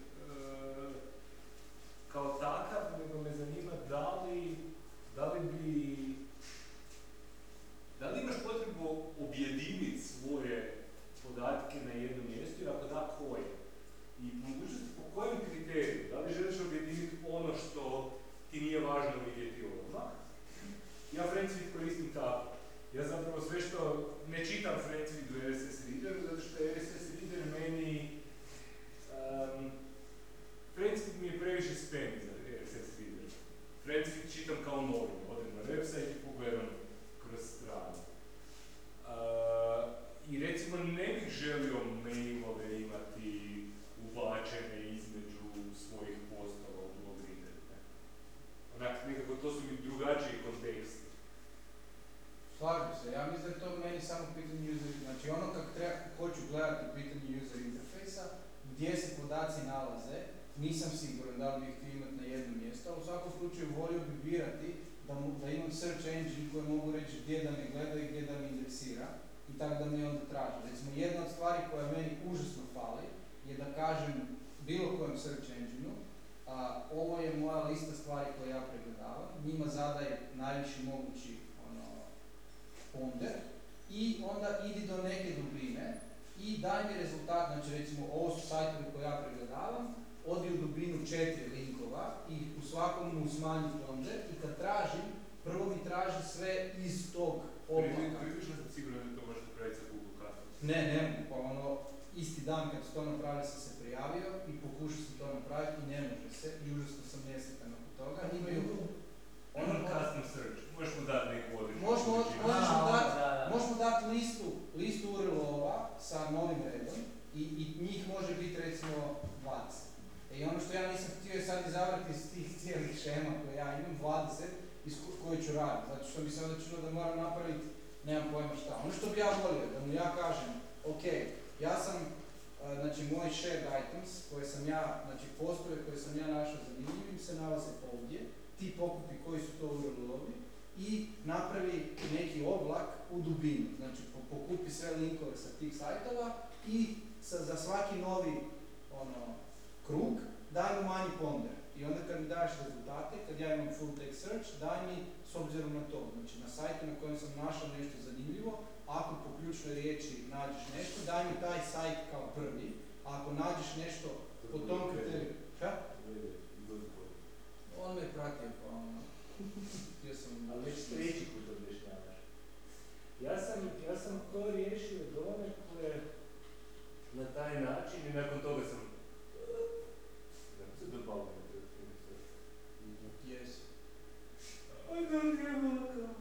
kao takav, nego me zanima da li, da li bi, da li imaš potrebu objediniti svoje podatke na jednom mjestu i ako da koje? mogućnosti po kojem kriteriju, da li želiš objediniti ono što ti nije važno vidjeti odmah. Ja Friendsfeed koristim tako. Ja zapravo sve što ne čitam Friendsfeed u RSS Reader, zato što je RSS reader meni... Um, Friendsfeed mi je previše spam za RSS reader. Friendsfeed čitam kao novinu. Stvari koja meni užasno fali je da kažem bilo kojem search engine a, ovo je moja lista stvari koje ja pregledavam, njima zadaj najviši mogući ono, ponder i onda idi do neke dubine i daj mi rezultat, znači recimo ovo su sajtovi koje ja pregledavam, odi u dubinu četiri linkova i u svakom mu smanji ponder i kad tražim, prvo mi traži sve iz tog oblaka. Približno sam siguran da to možete napraviti sa Google Custom. Ne, ne pa ono, isti dan kad su to napravili sam se prijavio i pokušao sam to napraviti i ne može se i užasno sam nesretan oko toga. Imaju, Ono custom search, možeš mu dati neku odličnu Možemo- količinu. možeš mu A, dati- da, da. možemo dati listu, listu URL-ova sa novim redom i, i njih može biti recimo 20. E i ono što ja nisam htio je sad izabrati iz tih cijelih šema koje ja imam, 20, iz ko- koje ću raditi, zato što bi se onda činilo da moram napraviti, nemam pojma šta. Ono što bi ja volio, da mu ja kažem, ok, ja sam, znači moj shared items koje sam ja, znači postoje koje sam ja našao zanimljivim se nalaze ovdje, ti pokupi koji su to URL-ovi i napravi neki oblak u dubinu, znači po- pokupi sve linkove sa tih sajtova i sa, za svaki novi ono, krug daj mu manji ponder. I onda kad mi daš rezultate, kad ja imam full text search, daj mi s obzirom na to. Znači na sajtu na kojem sam našao nešto zanimljivo, ako po ključnoj riječi nađeš nešto, daj mi taj sajt kao prvi. A ako nađeš nešto po tom kriteriju, šta? On me pratio pa ono, htio sam... Ali već treći put objašnjavaš. Ja sam, ja sam to riješio donekle na taj način i nakon toga sam... Kako se dobavljeno to Yes. I don't give a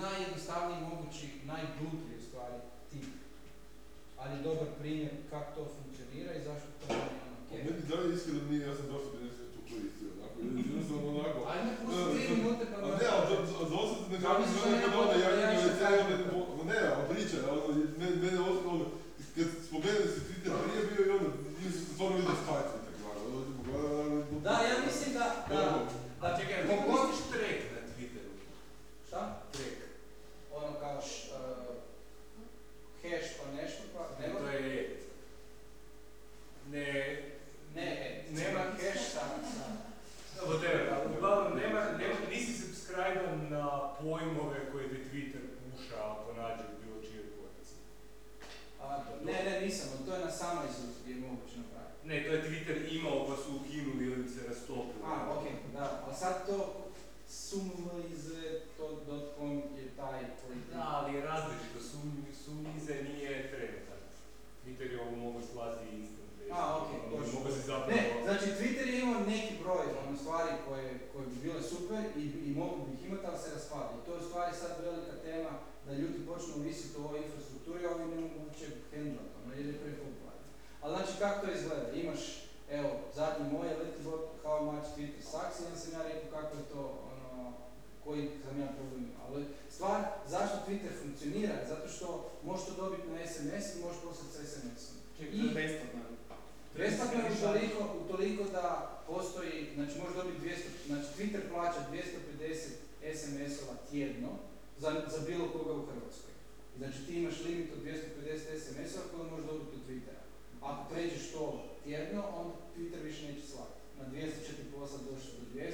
najjednostavniji mogući, najdublji u stvari tip. Ali dobar primjer kako to funkcionira i zašto to nije ono. Pa meni da iskreno nije ja sam zašto super i, i mogu bi ih imati, ali se raspali. I to je stvari sad velika tema da ljudi počnu ovisiti o ovoj infrastrukturi, a ovi ne mogu uopće handlat, ono, jer je prepopularno. Ali znači kako to izgleda? Imaš, evo, zadnji moj je Bot, how much Twitter sucks, i onda sam ja rekao kako je to, ono, koji sam ja problem. Ali stvar, zašto Twitter funkcionira? Zato što možeš to dobiti na SMS i možeš poslati sa SMS-om. Čekaj, to je besplatno. Besplatno je utoliko, utoliko da postoji, znači može dobiti 200, znači Twitter plaća 250 SMS-ova tjedno za, za bilo koga u Hrvatskoj. Znači ti imaš limit od 250 SMS-ova koje možeš dobiti od Twittera. Ako pređeš to tjedno, onda Twitter više neće slati. Na 200 će ti poslati došli do 200,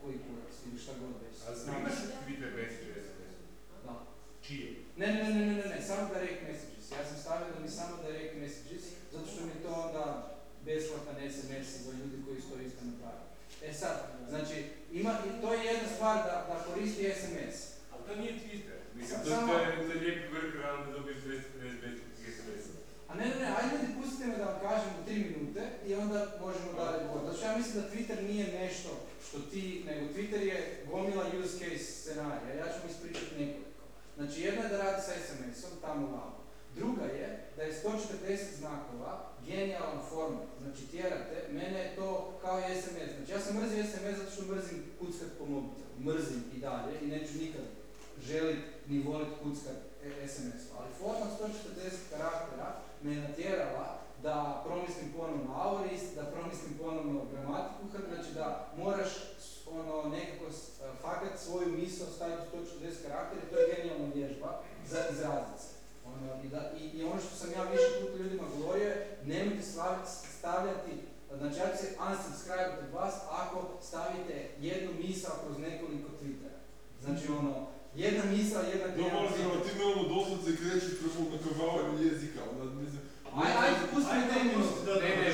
koji kurac ili šta god već. A znaš Twitter message SMS? Da. Čije? Ne, ne, ne, ne, ne, ne, samo direct messages. Ja sam stavio da mi samo direct messages, zato što mi to onda besplatan SMS za ljudi koji su to isto napravili. E sad, znači, ima, to je jedna stvar da, da koristi SMS. Ali to nije Twitter. Mislim, to, samo- to, je, to je lijepi workaround da dobiješ 250 SMS. A ne, ne, ne, ajde ljudi pustite me da vam kažem u tri minute i onda možemo dalje govoriti. Zato što ja mislim da Twitter nije nešto što ti, nego Twitter je gomila use case scenarija. Ja ću vam ispričati nekoliko. Znači jedna je da radi sa SMS-om, tamo vamo. Druga je da je 140 znakova genijalan format. Znači tjerate, mene je to kao i SMS. Znači ja sam mrzio SMS zato što mrzim kuckat po mobitelu. Mrzim i dalje i neću nikad želit ni volit kuckat e- SMS-u. Ali format 140 karaktera me je natjerala da promislim ponovno aorist, da promislim ponovno gramatiku, znači da moraš ono nekako s- fakat svoju misao staviti u 140 karaktera to je genijalna vježba za izrazit se. Ono, i, da, i, I ono što sam ja više puta ljudima govorio je, nemojte stavljati, znači ja ću se unsubscribe od vas ako stavite jednu misao kroz nekoliko twittera. Znači ono, jedna misao, jedna No, se, twitter. ono, ti me ono doslovce krećeš preko nakavavanju jezika, ono, mislim, Aj, ajde, pusti mi minute. Ne, ne,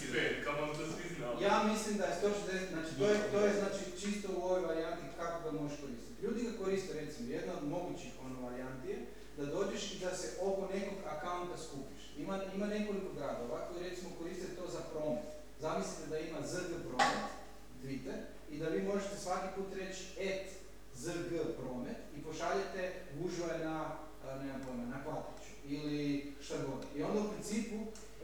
ti treba znači, on, to svi znamo. Ja mislim da je 140, znači to je, to je znači čisto u ovoj varijanti kako ga možeš koristiti. Ljudi ga koriste recimo, jedna od mogućih ono varijanti je da dođeš i da se oko nekog akaunta skupiš. Ima, ima nekoliko gradova koji recimo koriste to za promet. Zamislite da ima ZG promet, Twitter, i da vi možete svaki put reći et ZG promet i pošaljete gužve na, a, nemam pojma, na Kvatriću ili šta god. I onda u principu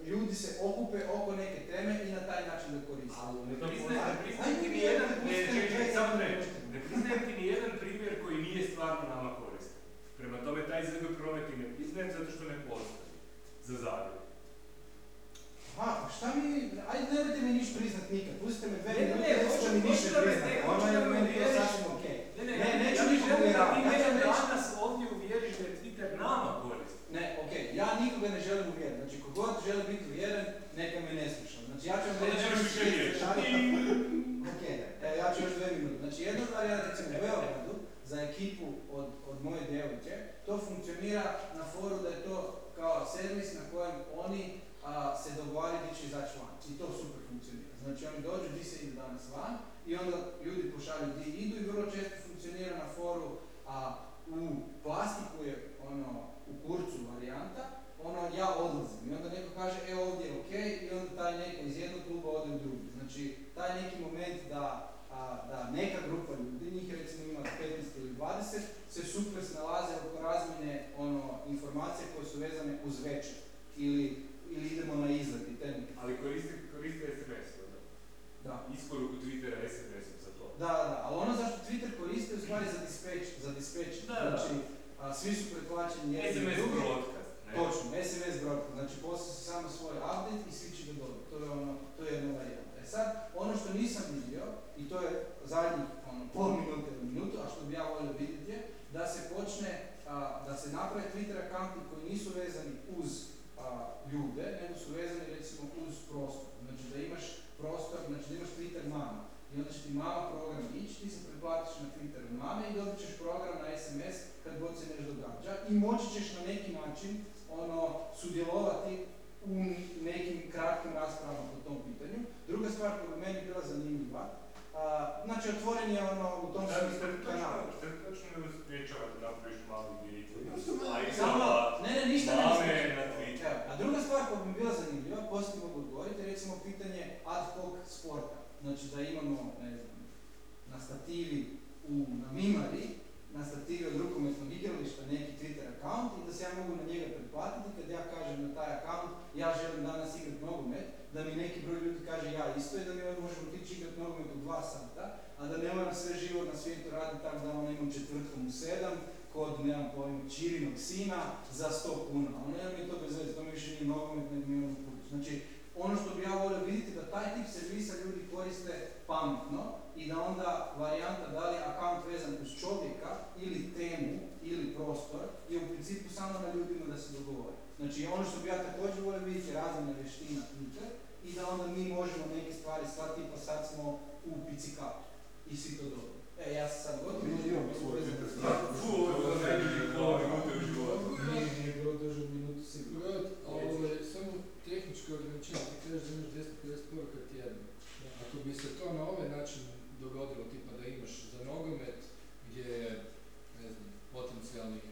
ljudi se okupe oko neke teme i na taj način da koriste. Ali ne priznajem ti ni jedan, ne, čekaj, samo treći. Ne priznajem ti ni jedan primjer koji nije stvarno nama koristan. Prema tome, taj ZG promet i ne priznajem zato što ne postoji. Za Zagreb. Aha, pa šta mi, ajde nemojte mi ništa priznat nikad, pustite me dve Ne, ne, minute, ne, hoću- mi da me- priznat, ne, ono je da me meni to sasvim okej. Ne, ne, Ne, neću ja nikoga želim da uvjeravati, ti ja vam reći- danas ovdje uvjeriš da je Twitter nama koristan. Ne, okej, ja nikoga ne želim uvjeriti, znači kogod želi biti uvjeren, neka me ne sluša. Znači ja ću vam reći... nemaš više riječi. Ok, evo (laughs) ja ću još dve minute. Znači jedna stvar je recimo u Beogradu za ekipu od, od moje djevojke, to funkcionira na foru da je to kao servis na kojem oni a, se dogovaraju gdje će izaći van. I to super funkcionira. Znači oni dođu gdje se ide danas van i onda ljudi pošalju gdje idu i vrlo često funkcionira na foru, a u plastiku je ono u kurcu varijanta, ono ja odlazim i onda neko kaže e ovdje je ok i onda taj neko iz jednog kluba ode u drugi. Znači taj neki moment da, da neka grupa ljudi, njih recimo ima 15 ili 20, se super snalaze oko razmjene ono, informacije koje su vezane uz večer ili, ili idemo na izlet i te Ali koriste, koriste SMS, da? Da. Isporuku Twittera sms za to. Da, da, ali ono zašto Twitter koriste u stvari za dispeč. za dispeč. Da, znači, a, svi su pretplaćeni jedni SMS broadcast. Točno, SMS broadcast, znači poslije se samo svoj update i svi će ga dobiti. To je ono, to je jedna. E sad, ono što nisam vidio, i to je zadnji ono, pol minuta ili minutu, a što bi ja volio vidjeti je, da se počne, a, da se naprave Twitter akanti koji nisu vezani uz a, ljude, nego su vezani recimo uz prostor. Znači da imaš prostor, znači da imaš Twitter mama. I onda će ti mama program ići, ti se pretplatiš na Twitter mame i dobit ćeš program na SMS kad god se nešto događa i moći ćeš na neki način ono, sudjelovati u nekim kratkim raspravama po tom pitanju. Druga stvar koja je meni bila zanimljiva, a, znači otvoren je ono u tom smislu kanal. Što je točno ne uspriječavate da napraviš mali video? A i Samo, sada ne, ne, ništa ne. Evo, A druga stvar koja bi bila zanimljiva, poslije mogu odgovoriti, recimo pitanje ad hoc sporta. Znači da imamo, ne znam, na stativi u, na Mimari, na stativi od rukometnog igrališta neki Twitter account i da se ja mogu na njega pretplatiti kad ja kažem na taj account ja želim danas igrati nogomet, da mi neki broj ljudi kaže ja isto i da mi možemo otići igrati nogomet u dva sata, a da ne moram sve živo na svijetu raditi tako da ono imam četvrtkom u sedam, kod, nemam pojma, čirinog sina za 100 kuna. Ono nema mi to bez veze, to mi više nije nogomet, nego mi ono. Znači, ono što bi ja volio vidjeti da taj tip servisa ljudi koriste pametno i da onda varijanta da li je account vezan uz čovjeka ili temu ili prostor je u principu samo na ljudima da se dogovore. Znači ono što bi ja također volio vidjeti je razina vještina Twitter i da onda mi možemo neke stvari shvatiti pa sad smo u picikatu i svi to dobro. E, ja sam sad gotov. Mi imamo svoj Twitter Fu, ovo je bilo najbolji pola minute u životu. Nije, minutu sigurno. Samo tehničko ograničenje, ti kažeš da imaš 250 poruka tjedno. Ako bi se to na ovaj način dogodilo, tipa da imaš za nogomet gdje je, ne znam, potencijalnih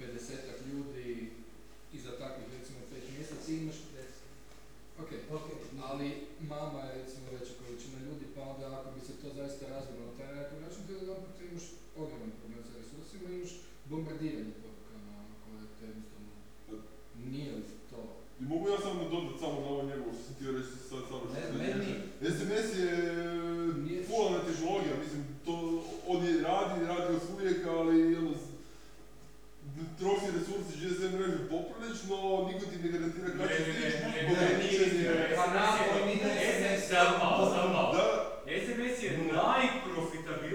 50 ljudi i za takvih recimo 5 mjeseci imaš 10. Ok, Ok, ali mama je recimo veća količina ljudi, pa onda ako bi se to zaista razvilo na taj nekakav način, ti jedan put imaš ogroman problem sa resursima, imaš bombardiranje porukama koje te jednostavno nije li to I mogu ja samo dodati samo na ovo njegovo što sam htio reći sad samo što Ne, se meni-. SMS je Nije- fulana tehnologija, mislim, to on je radi, radi još uvijek, ali ono, troši resursi GSM mreže poprilično, niko ti ne garantira kada će Ne, ne, stići, ne, ne, ne, ograničenja. ne, ne, Pa SMS, SMS. samo malo, samo malo. Da, SMS je najprofitabilnija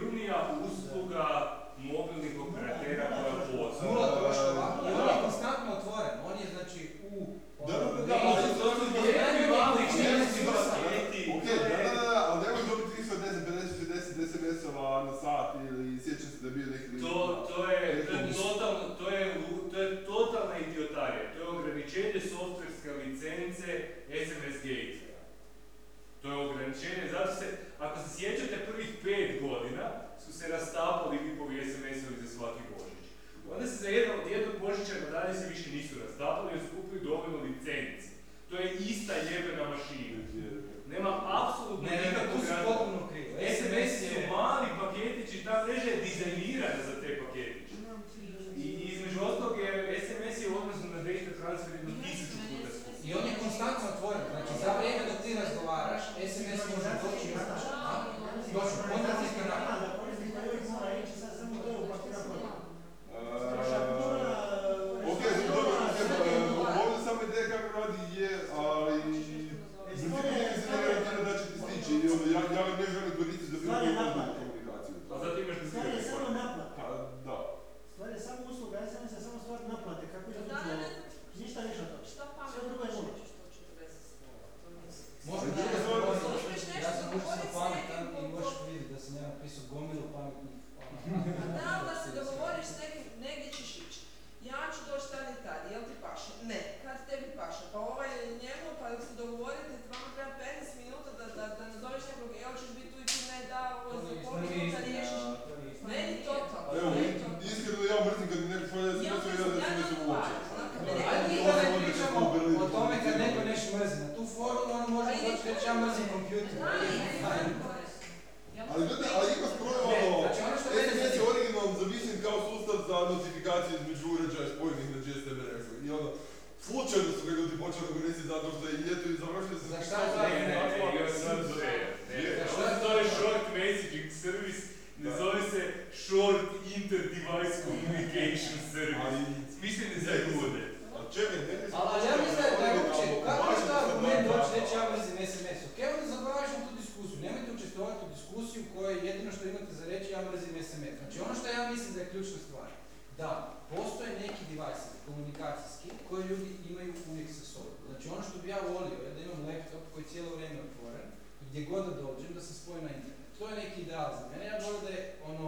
cijelo vrijeme otvoren gdje god da dođem da se spoji na internet. To je neki ideal za mene. Ja volim da je ono,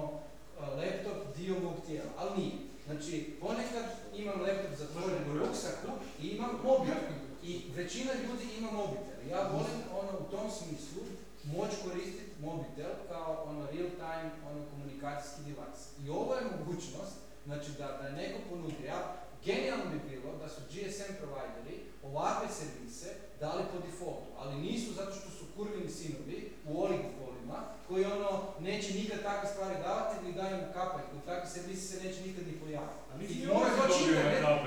a, laptop dio mog tijela, ali nije. Znači, ponekad imam laptop zatvoren u ruksaku i imam mobitel. I većina ljudi ima mobitel. Ja volim ono u tom smislu moć koristiti mobitel kao ono real time ono komunikacijski device. I ovo je mogućnost, znači da, da neko ponudi. Ja, genijalno bi bilo da su GSM provideri ovakve servise dali po defaultu, ali nisu zato što su kurvini sinovi u oligopolima koji ono neće nikad takve stvari davati ili daju mu kapaju, u takvi servisi se neće nikad ni pojaviti. A nisi I ti mora opet doći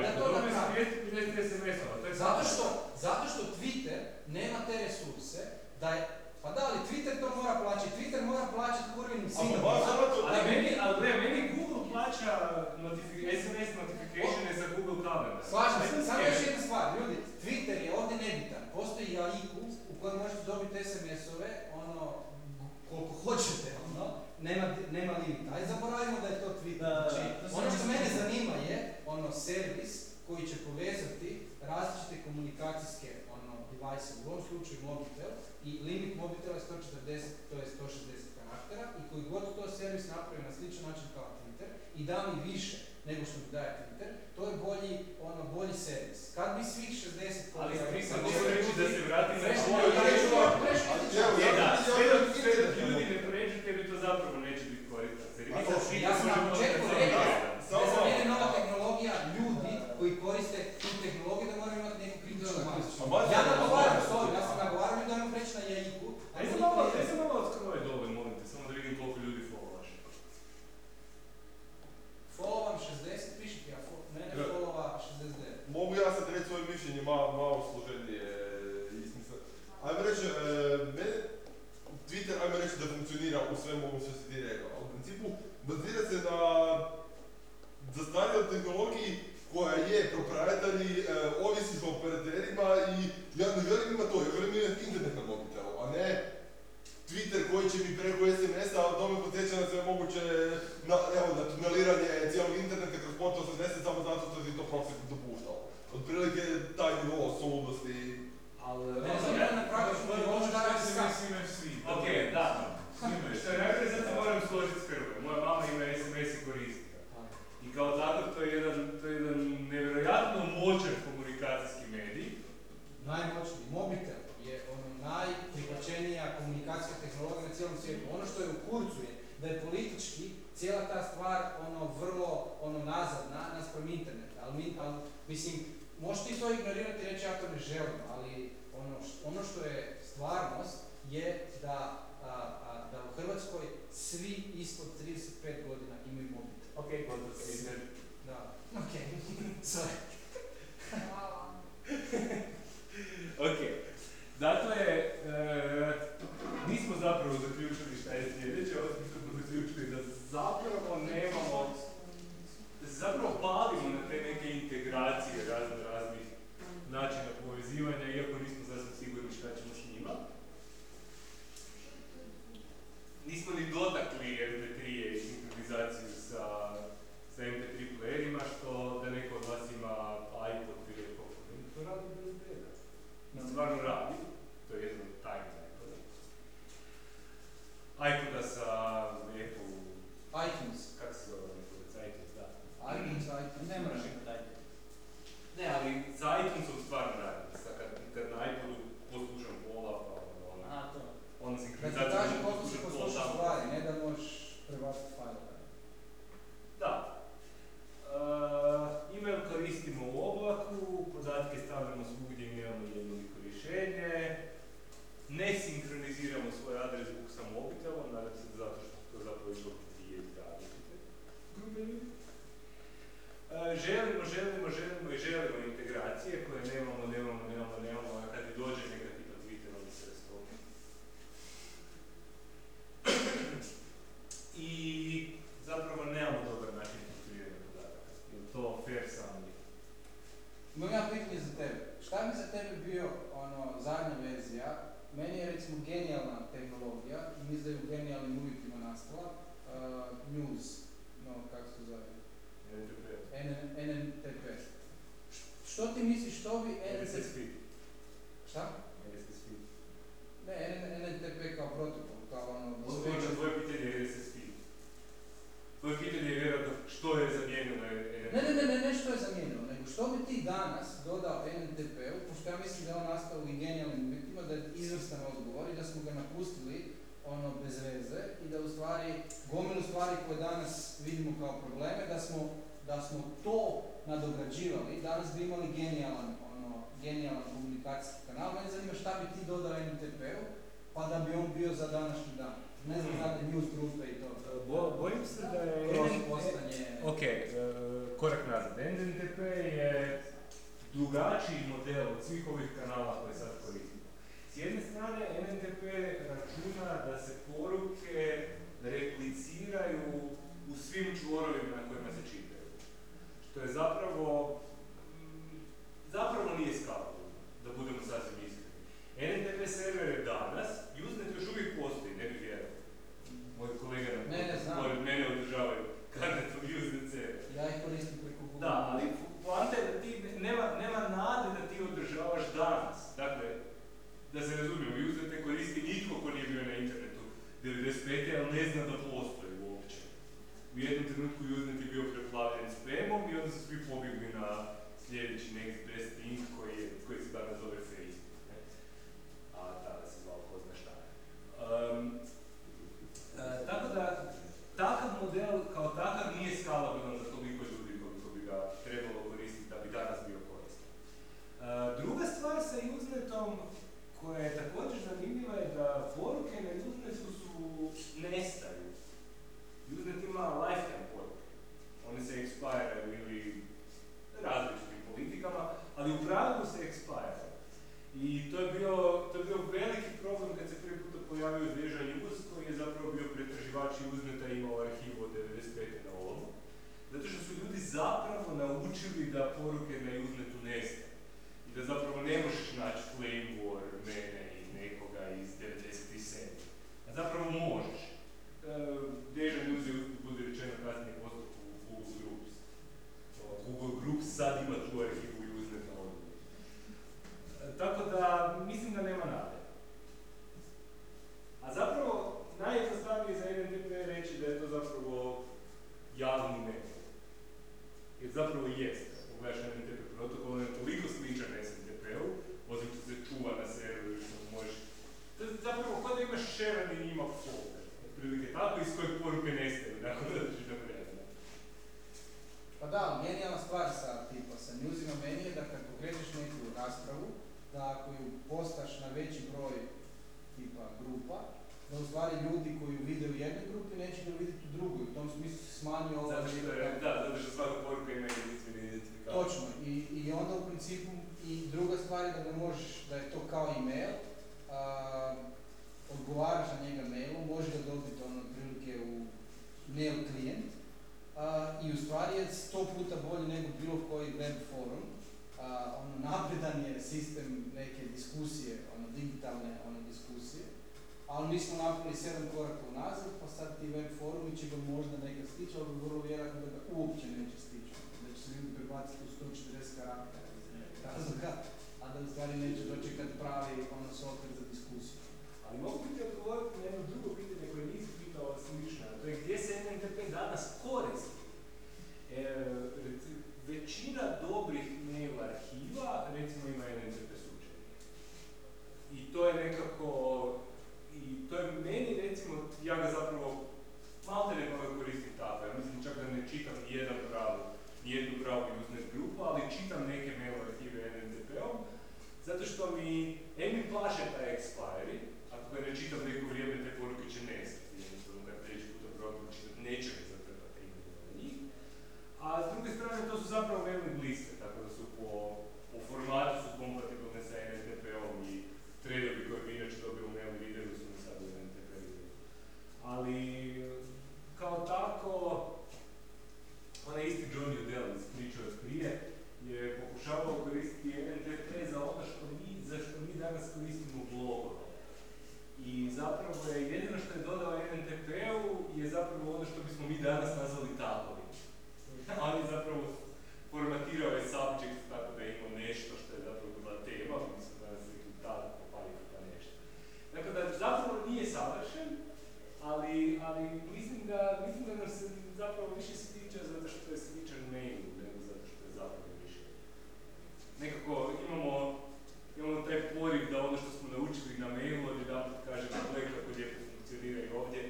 da to dobio si napravi. 250 SMS-ova, to je Zato što, zato što Twitter nema te resurse da je, pa da, ali Twitter to mora plaćati, Twitter mora plaćati kurvinim zato, Ali meni, ali gle, meni Google plaća notifi- SMS notificatione za Google Calendar. Slažem se, samo scared. još jedna stvar, ljudi, Twitter je ovdje nebitan, postoji AIQ u kojem možete dobiti SMS-ove, ono, koliko hoćete, ono, nema, nema limita. Aj zaboravimo da je to Twitter. Da, Znači, da. ono što mene zanima je, ono, servis koji će povezati različite komunikacijske, ono, device, u ovom slučaju mobitel, i limit mobitela je 140, to je 160 karaktera, i koji god to servis napravi na sličan način kao i da mi više nego što mi daje Twitter, to je bolji, ono, bolji servis. Kad bi svih 60 Ali ti sam reći da se vratim na ja sve ljudi ne pređu, tebi to zapravo neće biti. Servis Pa, Ja sam na početku rekao, da za mene nova tehnologija ljudi koji koriste tu tehnologiju da moraju imati neku kritičnu masu. A baš Ja nagovaram, sorry, ja sam nagovaram i da vam preći na jaiku. Daj se malo, se malo odskroj dole, molim te, samo da vidim koliko ljudi followaš. Follow vam 60, pišite ja, fo- mene Ja. followa 69. Mogu ja sad reći svoje mišljenje malo, malo složenije i smisla. Ajmo reći, e, mene Twitter, ajmo reći da funkcionira u svemu ovom što si ti rekao. U principu, bazira se na zastarjeloj tehnologiji koja je proprietary, e, o operaterima i ja ne želim imati to, ja želim imati internet na mobitelu, a ne Twitter koji će mi preko SMS-a, a to me podsjeća na sve moguće, na, evo, na tuneliranje cijelog interneta kroz počeo 80 samo zato što si to proxy dopuštao. Otprilike taj nivo suludosti. Ali, Ne znam, ja napravio što je ovo da radi sam. Ok, da. Što je sad se moram složiti s. Moja mama ima SMS i koristi. I kao takav to je jedan, to je jedan nevjerojatno moćan komunikacijski medij. Najmoćniji mobitel je ono najprihvaćenija komunikacijska tehnologija na cijelom svijetu. Ono što je u kurcu je da je politički cijela ta stvar ono vrlo ono nazadna naspram interneta. Ali, mi, ali mislim, možeš ti to ignorirati i reći ja to ne želim, ali ono, ono što je stvarnost je da, a, a, da u Hrvatskoj svi ispod 35 godina imaju mobitel. Ok, potpredsjednik. Da. Ok, (laughs) sorry. Ok, dakle, e, nismo zapravo zaključili šta je sljedeće, osim što smo zaključili da zapravo nemamo, da se zapravo palimo na te neke integracije razno raznih načina povezivanja, iako nismo sasvim sigurni šta ćemo s njima. Nismo ni dotakli MP3-e i sinkronizaciju sa, sa MP3 playerima, što da neko od vas ima iPod rekao, "Pa to radi bez beda. I stvarno radi, to je jedan od tajnih iPoda. iPoda sa Apple, iTunes. kako se zove iPod, sa iTunes, da. iTunes, iTunes. Ne moraš imati ajde. Ne, ali sa iTunesom stvarno radi. Sad kad, kad na iPodu poslušam pola, pa ono, ono, A, to. ono Da ti sinkronizacija kaže koliko si poslušao stvari, ne da možeš prebaciti fajlove. Da. Uh, email koristimo u oblaku, podatke stavljamo svugdje i nemamo jednoliko rješenje. Ne sinkroniziramo svoj adres book sa mobitelom, nadam se zato što to zapravo ipak dvije različite grupe želimo, želimo, želimo i želimo integracije koje nemamo, nemamo, nemamo, nemamo, a kad i dođe neka tipa Twitter, onda se rastopi. I zapravo nemamo dobar način strukturiranja podataka. Je to fair summary? Imam ja pitanje za tebe. Šta bi za tebe bio ono zadnja verzija? Meni je recimo genijalna tehnologija mislim da je u genijalnim uvjetima nastala. Uh, news, no kako se zove? NTP. NN NNTP. Što ti misliš što bi feed. Šta? Feed. Ne, NN NNTP kao protokol, kao ono... Odgovor na tvoje pitanje feed. Tvoje pitanje je vjerojatno što je zamijenilo NTP. Ne, ne, ne, ne, ne što je zamijenilo, nego što bi ti danas dodao NNTP-u, pošto ja mislim da je on nastao u genijalnim uvjetima, da je izvrstan odgovor i da smo ga napustili ono bez veze i da u stvari gomilu stvari koje danas vidimo kao probleme, da smo, da smo to nadograđivali, danas bi imali genijalan, ono, genijalan komunikacijski kanal. Mene zanima šta bi ti dodao NNTP-u, pa da bi on bio za današnji dan. Ne znam, znate, news grupe i to. Bo, bojim se da je... Cross postanje... Ok, e, korak nazad. NNTP je drugačiji model od svih ovih kanala koje sad koristimo. S jedne strane, NNTP računa da se poruke repliciraju u svim čvorovima na kojima se čitaju. Što je zapravo, zapravo nije skalabilno, da budemo sasvim iskreni. NNTP server je danas, Usenet još uvijek postoji, ne bih vjerovao. Moji kolega na Ne, ne, mene održavaju karnetom Usenet server. Ja ih koristim preko Google. Da, ali poanta je da ti nema, nema nade da ti održavaš danas. Dakle, da se razumijemo, Usenet ne koristi nitko ko nije bio na internetu 95. ali ne zna da postoji. U jednom trenutku Usenet je bio preplavljen spamom i onda su svi pobjegli na sljedeći next best thing koji, je, koji se danas zove Facebook. A tada se zvao ko zna šta. Um, tako da, takav model kao takav nije skalabilan za toliko ljudi koliko bi ga trebalo koristiti da bi danas bio koristan. E, druga stvar sa Usenetom koja je također zanimljiva je da poruke na Usenetu su nestaju. Usenet ima lifetime poruke. One se expiraju ili različitim politikama, ali u pravilu se expiraju. I to je bio, to je bio veliki problem kad se prvi puta pojavio Deja News koji je zapravo bio pretraživač i imao arhivu od 95. na ovom. Zato što su ljudi zapravo naučili da poruke na Usenetu nestaju. I da zapravo ne možeš naći flame war mene i nekoga iz 97. A zapravo možeš. Uh, Deja News je usput bude rečeno kasnije postao u Google Groups. O, Google Groups sad ima tu arhivu Usenet na ovom. E, Tako da, mislim da nema nade. A zapravo, najjednostavnije za NNTP je reći da je to zapravo javni mail. Jer zapravo jest. Pogledaš NNTP protokol, on je toliko sličan SNTP-u, osim što se čuva na serveru i što možeš... To je zapravo kao da imaš sharean i ima folder. Otprilike tako iz kojeg poruke nestaju nakon određenog vremena. Pa da, genijalna stvar sa tipa sa newsima meni je da kad pokreneš neku raspravu, da ako ju postaš na veći broj tipa grupa, da u stvari ljudi koji ju vide u jednoj grupi neće ga vidjeti u drugoj. U tom smislu se smanjio ova Zato što je, da, zato što svaka poruka ima jedinstveni identifikator. Točno, I, i onda u principu i druga stvar je da ga možeš, da je to kao e-mail, a, odgovaraš na njega mailom, možeš ga dobiti ono otprilike u mail klijent i u stvari je sto puta bolji nego bilo koji web forum. Ono, napredan je sistem neke diskusije, ono, digitalne ono, diskusije, ali mi smo napravili sedam koraka unazad, pa sad ti web forumi će ga možda nekad stići, ali vrlo vjerojatno da ga uopće neće stići, da će se ljudi prebaciti u 140 karaktera razloga, a da u stvari neće dočekati pravi ono software za diskusiju. Ali mogu ti odgovoriti na jedno drugo pitanje pitao, ali slično, a to je gdje se NNTP danas koristi? E, reci- većina dobrih mail arhiva, recimo ima NNTP slučaj. I to je nekako, i to je meni recimo, ja ga zapravo malte ne koristim tako, ja mislim čak da ne čitam jedan pravu, ni jednu pravu usenet grupu, ali čitam neke mail arhive NNTP-om, zato što mi, em mi plaše taj expiry, ako ga ne čitam neko vrijeme, te poruke će nestati, jednostavno kad treći puta probam čitati, neće mi zatrpati njih. A s druge strane, to su zapravo mailing liste, tako da su po, po formatu su kompatibilne sa NNTP-om i threadovi koje bi inače dobili u mail readeru su mi sad u NNTP readeru. Ali, kao tako, onaj isti Johnny Odell iz priče od prije je pokušavao koristiti NNTP za ono što mi, za što mi danas koristimo blogove zapravo je jedino što je dodao NTP-u je zapravo ono što bismo mi danas nazvali tabovi. (laughs) Ali zapravo formatirao je subject tako da je imao nešto što je zapravo bila tema, mi da danas rekli tada popaliti pa nešto. Dakle, da zapravo nije savršen, ali, ali mislim da, mislim da nam se zapravo više sviđa zato što je sličan mailu nego zato što je zapravo više. Nekako imamo i ono taj poriv da ono što smo naučili na mailu od jedan put kako je kako lijepo funkcionira i ovdje,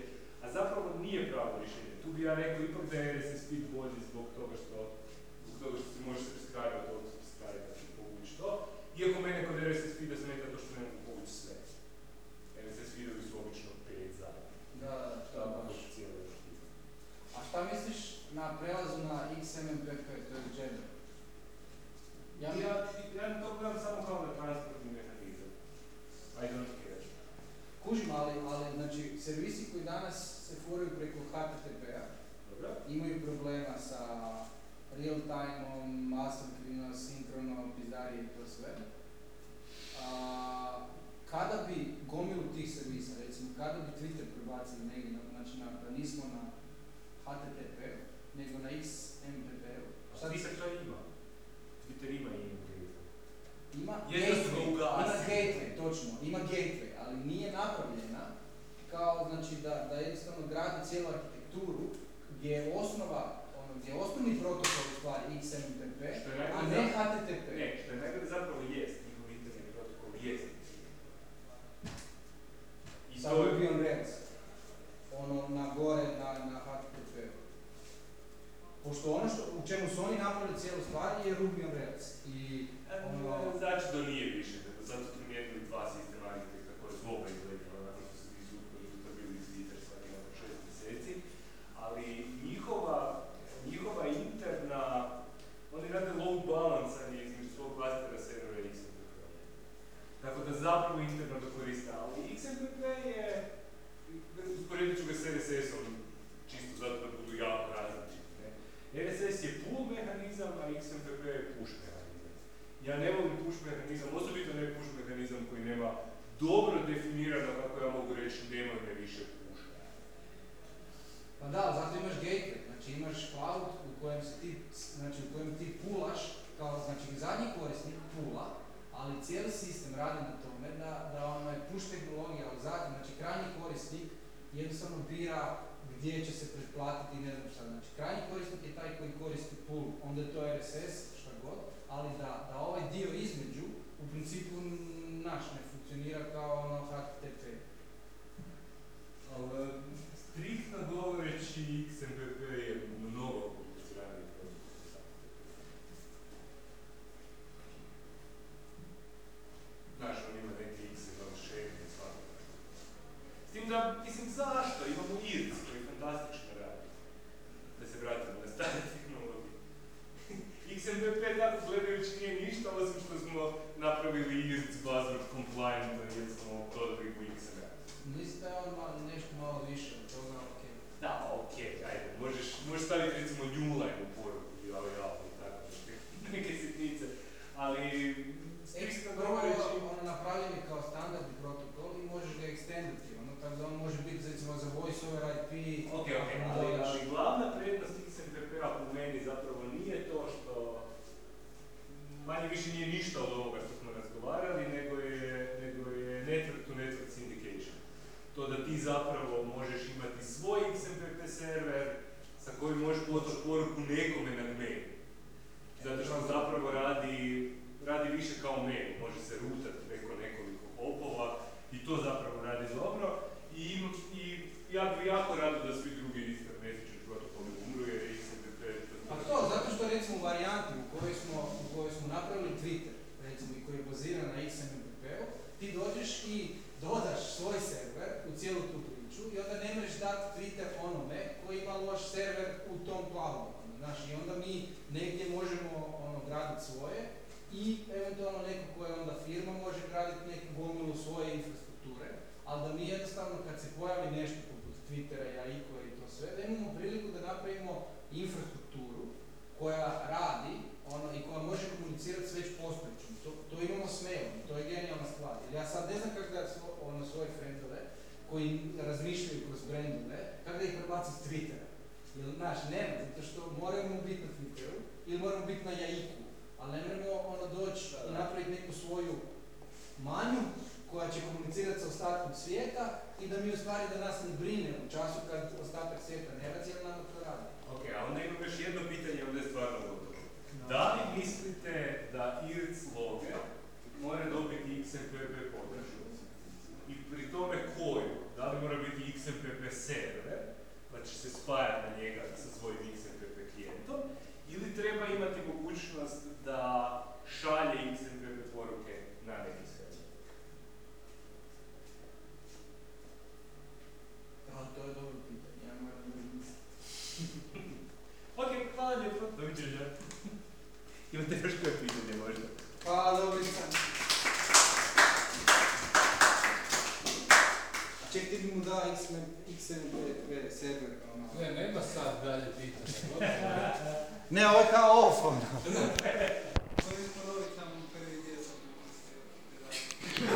a zapravo nije pravo rješenje. Tu bi ja rekao ipak da je se feed bolji zbog toga što zbog toga što se može subscribe od ovog subscribe da će povući to. Iako mene kod RSS da smeta to što ne mogu povući sve. RSS feedovi su obično pet za. Da, da, baš. Cijelo A šta misliš na prelazu na XML gdje to je gender?